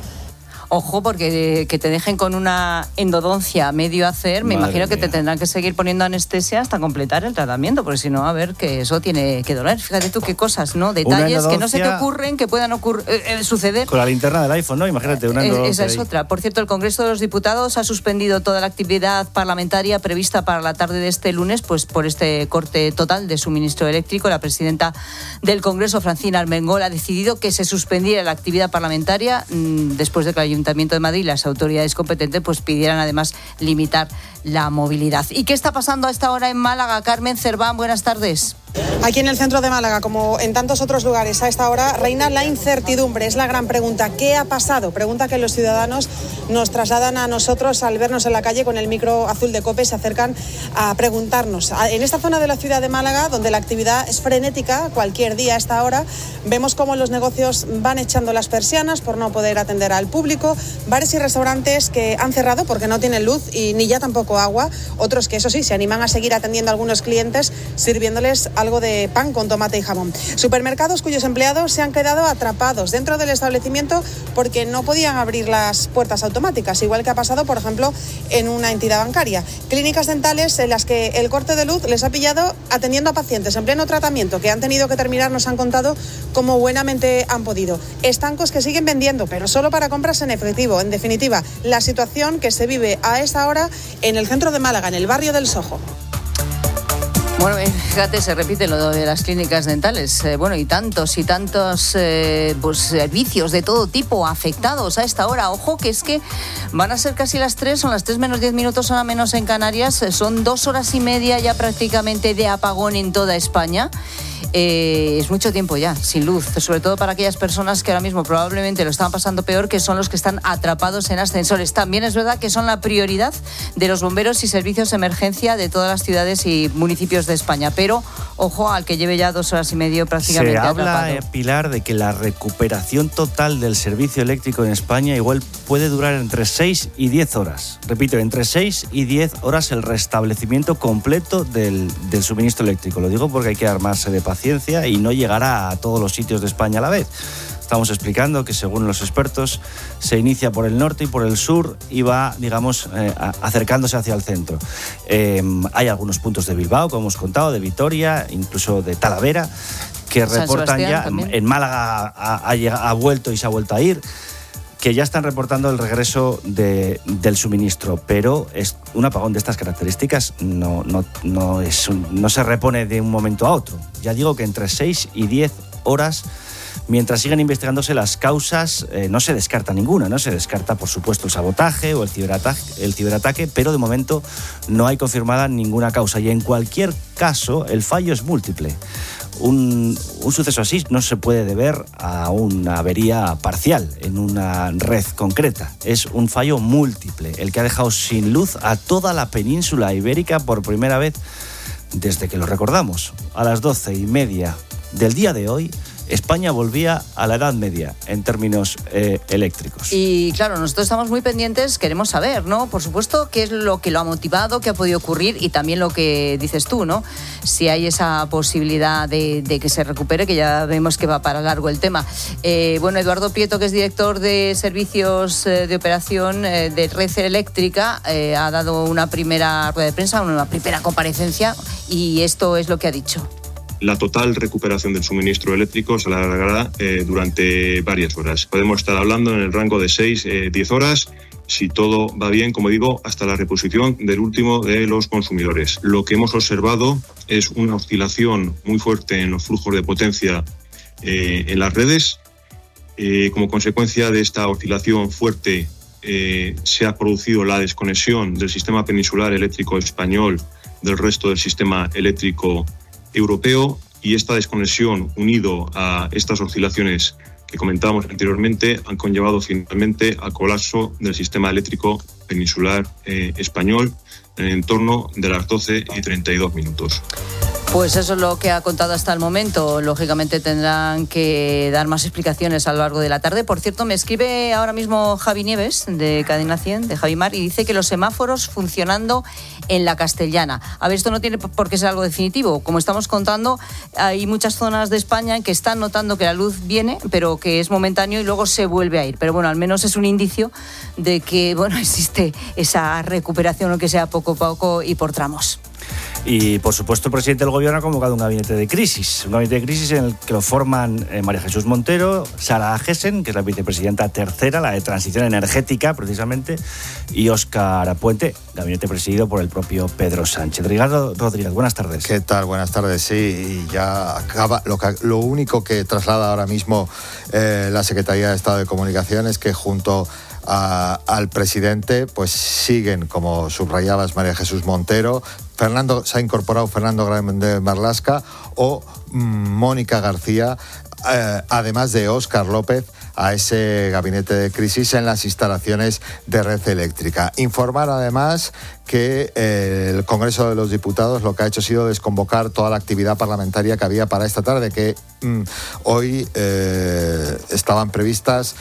Ojo, porque que te dejen con una endodoncia medio hacer, me Madre imagino que te tendrán que seguir poniendo anestesia hasta completar el tratamiento, porque si no, a ver, que eso tiene que doler. Fíjate tú qué cosas, ¿no? Detalles que no se te ocurren, que puedan ocurr- eh, eh, suceder. Con la linterna del iPhone, ¿no? Imagínate, una endodoncia esa es ahí. otra. Por cierto, el Congreso de los Diputados ha suspendido toda la actividad parlamentaria prevista para la tarde de este lunes, pues por este corte total de suministro eléctrico. La presidenta del Congreso, Francina Armengol, ha decidido que se suspendiera la actividad parlamentaria mm, después de que el Ayuntamiento de Madrid las autoridades competentes pues pidieran además limitar la movilidad. ¿Y qué está pasando a esta hora en Málaga? Carmen Cerván, buenas tardes. Aquí en el centro de Málaga, como en tantos otros lugares a esta hora, reina la incertidumbre. Es la gran pregunta. ¿Qué ha pasado? Pregunta que los ciudadanos nos trasladan a nosotros al vernos en la calle con el micro azul de COPE. Se acercan a preguntarnos. En esta zona de la ciudad de Málaga, donde la actividad es frenética, cualquier día a esta hora, vemos cómo los negocios van echando las persianas por no poder atender al público. Bares y restaurantes que han cerrado porque no tienen luz y ni ya tampoco agua. Otros que, eso sí, se animan a seguir atendiendo a algunos clientes sirviéndoles algo de pan con tomate y jamón. Supermercados cuyos empleados se han quedado atrapados dentro del establecimiento porque no podían abrir las puertas automáticas, igual que ha pasado, por ejemplo, en una entidad bancaria. Clínicas dentales en las que el corte de luz les ha pillado atendiendo a pacientes en pleno tratamiento que han tenido que terminar, nos han contado cómo buenamente han podido. Estancos que siguen vendiendo, pero solo para compras en efectivo. En definitiva, la situación que se vive a esta hora en el centro de Málaga, en el barrio del Sojo. Bueno, eh, fíjate, se repite lo de las clínicas dentales. Eh, bueno, y tantos y tantos eh, pues, servicios de todo tipo afectados a esta hora. Ojo, que es que van a ser casi las tres, son las tres menos diez minutos, hora menos en Canarias. Son dos horas y media ya prácticamente de apagón en toda España. Eh, es mucho tiempo ya sin luz, sobre todo para aquellas personas que ahora mismo probablemente lo están pasando peor, que son los que están atrapados en ascensores. También es verdad que son la prioridad de los bomberos y servicios de emergencia de todas las ciudades y municipios de España. Pero ojo al que lleve ya dos horas y medio prácticamente. Se habla, atrapado. eh, Pilar, de que la recuperación total del servicio eléctrico en España igual puede durar entre 6 y 10 horas. Repito, entre 6 y 10 horas el restablecimiento completo del, del suministro eléctrico. Lo digo porque hay que armarse de paciencia y no llegará a todos los sitios de España a la vez. Estamos explicando que según los expertos se inicia por el norte y por el sur y va, digamos, eh, acercándose hacia el centro. Eh, hay algunos puntos de Bilbao, como hemos contado, de Vitoria, incluso de Talavera, que reportan ya, también. en Málaga ha, ha llega- ha vuelto y se ha vuelto a ir, que ya están reportando el regreso de- del suministro, pero es un apagón de estas características no, no, no, es no se repone de un momento a otro. Ya digo que entre 6 y 10 horas Mientras siguen investigándose las causas, eh, no se descarta ninguna, no se descarta, por supuesto, el sabotaje o el ciberataque, el ciberataque, pero de momento no hay confirmada ninguna causa. Y en cualquier caso, el fallo es múltiple. Un, un suceso así no se puede deber a una avería parcial en una red concreta. Es un fallo múltiple, el que ha dejado sin luz a toda la península ibérica por primera vez desde que lo recordamos. A las doce y media del día de hoy, España volvía a la Edad Media en términos eh, eléctricos. Y claro, nosotros estamos muy pendientes, queremos saber, ¿no? Por supuesto, qué es lo que lo ha motivado, qué ha podido ocurrir y también lo que dices tú, ¿no? Si hay esa posibilidad de, que se recupere, que ya vemos que va para largo el tema. Eh, bueno, Eduardo Prieto, que es director de servicios eh, de operación de Red Eléctrica, ha dado una primera rueda de prensa, una primera comparecencia y esto es lo que ha dicho. La total recuperación del suministro eléctrico se alargará eh, durante varias horas. Podemos estar hablando en el rango de 6-10 horas. Si todo va bien, como digo, hasta la reposición del último de los consumidores. Lo que hemos observado es una oscilación muy fuerte en los flujos de potencia eh, en las redes. Eh, como consecuencia de esta oscilación fuerte, eh, se ha producido la desconexión del sistema peninsular eléctrico español del resto del sistema eléctrico europeo y esta desconexión unido a estas oscilaciones que comentábamos anteriormente han conllevado finalmente al colapso del sistema eléctrico peninsular eh, español en el entorno de las 12 y 32 minutos. Pues eso es lo que ha contado hasta el momento. Lógicamente tendrán que dar más explicaciones a lo largo de la tarde. Por cierto, me escribe ahora mismo Javi Nieves de Cadena 100, de Javimar, y dice que los semáforos funcionando en la castellana. A ver, esto no tiene por qué ser algo definitivo. Como estamos contando, hay muchas zonas de España en que están notando que la luz viene, pero que es momentáneo y luego se vuelve a ir. Pero bueno, al menos es un indicio de que bueno, existe esa recuperación, aunque sea poco a poco y por tramos. Y por supuesto el presidente del gobierno ha convocado un gabinete de crisis, un gabinete de crisis en el que lo forman eh, María Jesús Montero, Sara Gessen, que es la vicepresidenta tercera, la de transición energética precisamente, y Óscar Puente, gabinete presidido por el propio Pedro Sánchez. Ricardo Rodríguez, buenas tardes. ¿Qué tal? Buenas tardes. Sí, y ya acaba. Lo, único que traslada ahora mismo eh, la Secretaría de Estado de Comunicaciones es que junto al presidente, pues siguen, como subrayabas María Jesús Montero, Fernando, se ha incorporado Fernando Grande Marlasca o mm, Mónica García, eh, además de Óscar López a ese gabinete de crisis en las instalaciones de red eléctrica. Informar además que eh, el Congreso de los Diputados lo que ha hecho ha sido desconvocar toda la actividad parlamentaria que había para esta tarde, que mm, hoy eh, estaban previstas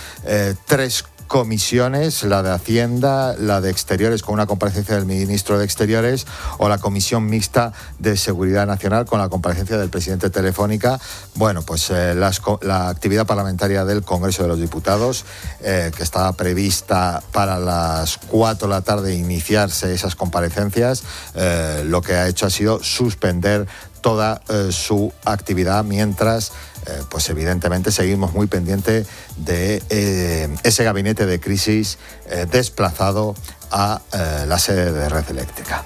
tres comisiones, la de Hacienda, la de Exteriores con una comparecencia del ministro de Exteriores o la Comisión Mixta de Seguridad Nacional con la comparecencia del presidente Telefónica. Bueno, pues eh, la actividad parlamentaria del Congreso de los Diputados, eh, que estaba prevista para las 4 de la tarde iniciarse esas comparecencias, eh, lo que ha hecho ha sido suspender toda su actividad mientras eh, pues evidentemente seguimos muy pendiente de eh, ese gabinete de crisis eh, desplazado a la sede de red eléctrica.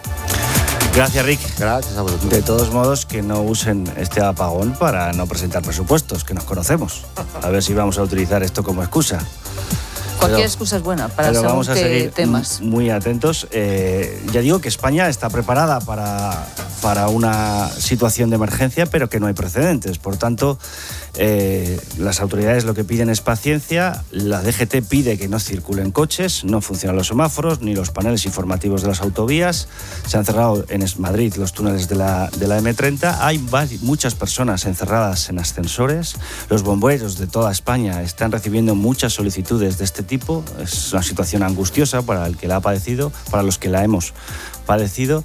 Gracias, Rick. Gracias a vosotros. De todos modos, que no usen este apagón para no presentar presupuestos, que nos conocemos. A ver si vamos a utilizar esto como excusa. Cualquier Pero- excusa es buena para Pero vamos a seguir temas. muy atentos. Eh, ya digo que España está preparada para, para una situación de emergencia, pero que no hay precedentes. Por tanto, eh, las autoridades lo que piden es paciencia. La DGT pide que no circulen coches, no funcionan los semáforos ni los paneles informativos de las autovías. Se han cerrado en Madrid los túneles de la, de la M30. Hay muchas personas encerradas en ascensores. Los bomberos de toda España están recibiendo muchas solicitudes de este tipo. Es una situación angustiosa para el que la ha padecido, para los que la hemos padecido.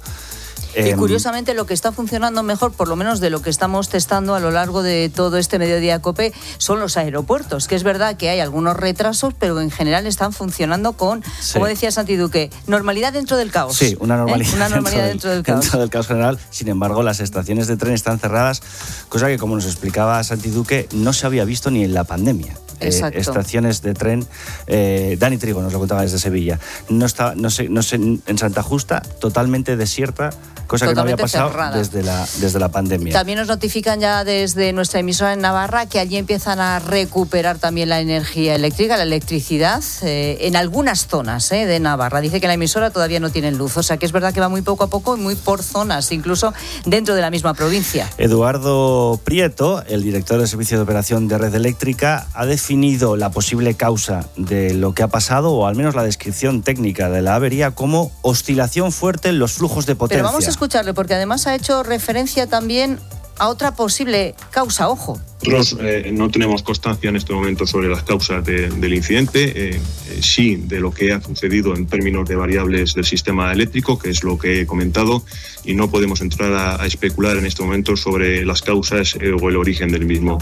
Y Em, curiosamente lo que está funcionando mejor, por lo menos de lo que estamos testando a lo largo de todo este mediodía COPE, son los aeropuertos, que es verdad que hay algunos retrasos, pero en general están funcionando con, Sí. como decía Santi Duque, normalidad dentro del caos. Sí, una ¿Eh? normalidad, Una normalidad dentro del caos. dentro del caos general. Sin embargo, las estaciones de tren están cerradas, cosa que, como nos explicaba Santi Duque, no se había visto ni en la pandemia. Eh, estaciones de tren, eh, Dani Trigo nos lo contaba desde Sevilla, no está, no sé, no sé, en Santa Justa totalmente desierta, cosa que no había Totalmente pasado cerrada. desde la, desde la pandemia. También nos notifican ya desde nuestra emisora en Navarra que allí empiezan a recuperar también la energía eléctrica, la electricidad, eh, en algunas zonas eh, de Navarra. Dice que la emisora todavía no tiene luz, o sea que es verdad que va muy poco a poco y muy por zonas, incluso dentro de la misma provincia. Eduardo Prieto, el director del Servicio de Operación de Red Eléctrica, ha definido la posible causa de lo que ha pasado, o al menos la descripción técnica de la avería, como oscilación fuerte en los flujos de potencia. Pero vamos a escucharle porque además ha hecho referencia también a otra posible causa, ojo. Nosotros eh, no tenemos constancia en este momento sobre las causas de- del incidente, eh, eh, sí de lo que ha sucedido en términos de variables del sistema eléctrico, que es lo que he comentado, y no podemos entrar a, a especular en este momento sobre las causas eh, o el origen del mismo.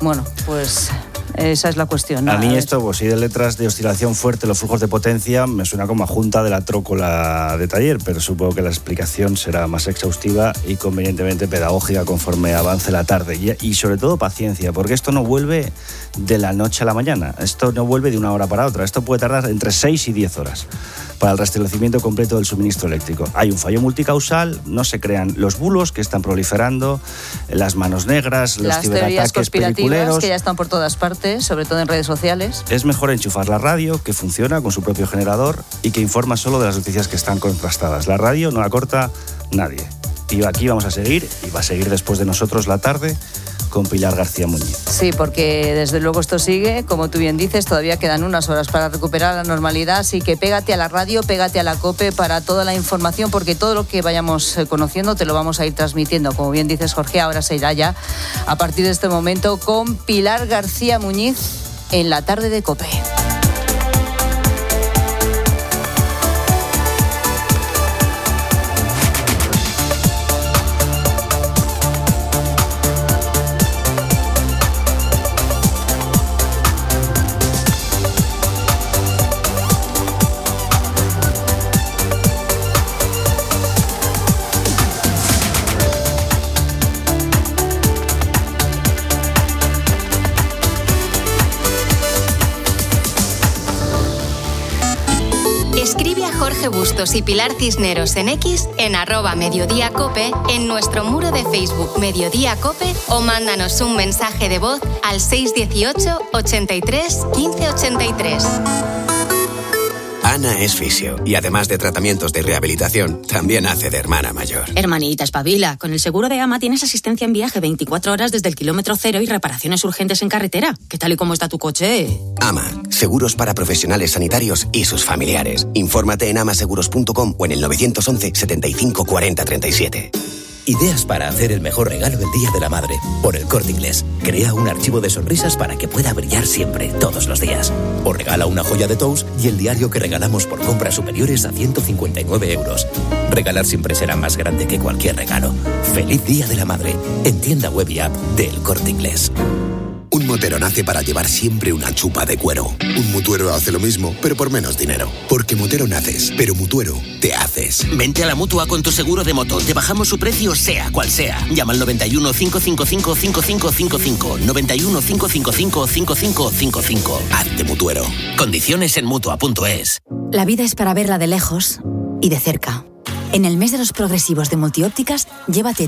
Bueno, pues esa es la cuestión. A ¿no? mí esto, pues sí, de letras de oscilación fuerte, los flujos de potencia, me suena como a junta de la trócola de taller, pero supongo que la explicación será más exhaustiva y convenientemente pedagógica conforme avance la tarde. Y, y sobre todo paciencia, porque esto no vuelve de la noche a la mañana, esto no vuelve de una hora para otra, esto puede tardar entre 6 y 10 horas para el restablecimiento completo del suministro eléctrico. Hay un fallo multicausal, no se crean los bulos que están proliferando, las manos negras, los Las ciberataques que ya están por todas partes, sobre todo en redes sociales. Es mejor enchufar la radio, que funciona con su propio generador y que informa solo de las noticias que están contrastadas. La radio no la corta nadie. Y aquí vamos a seguir, y va a seguir después de nosotros la tarde, con Pilar García Muñiz. Sí, porque desde luego esto sigue, como tú bien dices, todavía quedan unas horas para recuperar la normalidad, así que pégate a la radio, pégate a la COPE para toda la información, porque todo lo que vayamos eh, conociendo te lo vamos a ir transmitiendo. Como bien dices, Jorge, ahora se irá ya a partir de este momento con Pilar García Muñiz en la tarde de COPE. Y Pilar Cisneros en X en arroba Mediodía Cope, en nuestro muro de Facebook Mediodía Cope o mándanos un mensaje de voz al 618 83 15 83. Ana es fisio y además de tratamientos de rehabilitación, también hace de hermana mayor. Hermanita, espabila. Con el seguro de AMA tienes asistencia en viaje 24 horas desde el kilómetro cero y reparaciones urgentes en carretera. ¿Qué tal y cómo está tu coche? AMA, seguros para profesionales sanitarios y sus familiares. Infórmate en amaseguros.com o en el 911 75 40 37. Ideas para hacer el mejor regalo el Día de la Madre. Por el corte inglés. Crea un archivo de sonrisas para que pueda brillar siempre, todos los días. O regala una joya de Tous y el diario que regalamos por compras superiores a 159 euros. Regalar siempre será más grande que cualquier regalo. Feliz Día de la Madre. En tienda web y app del corte inglés. Un motero nace para llevar siempre una chupa de cuero. Un mutuero hace lo mismo, pero por menos dinero. Porque motero naces, pero mutuero te haces. Vente a la mutua con tu seguro de moto. Te bajamos su precio, sea cual sea. Llama al 91 555 5555. 91 555 5555. Hazte mutuero. Condiciones en mutua.es. La vida es para verla de lejos y de cerca. En el mes de los progresivos de multiópticas, llévate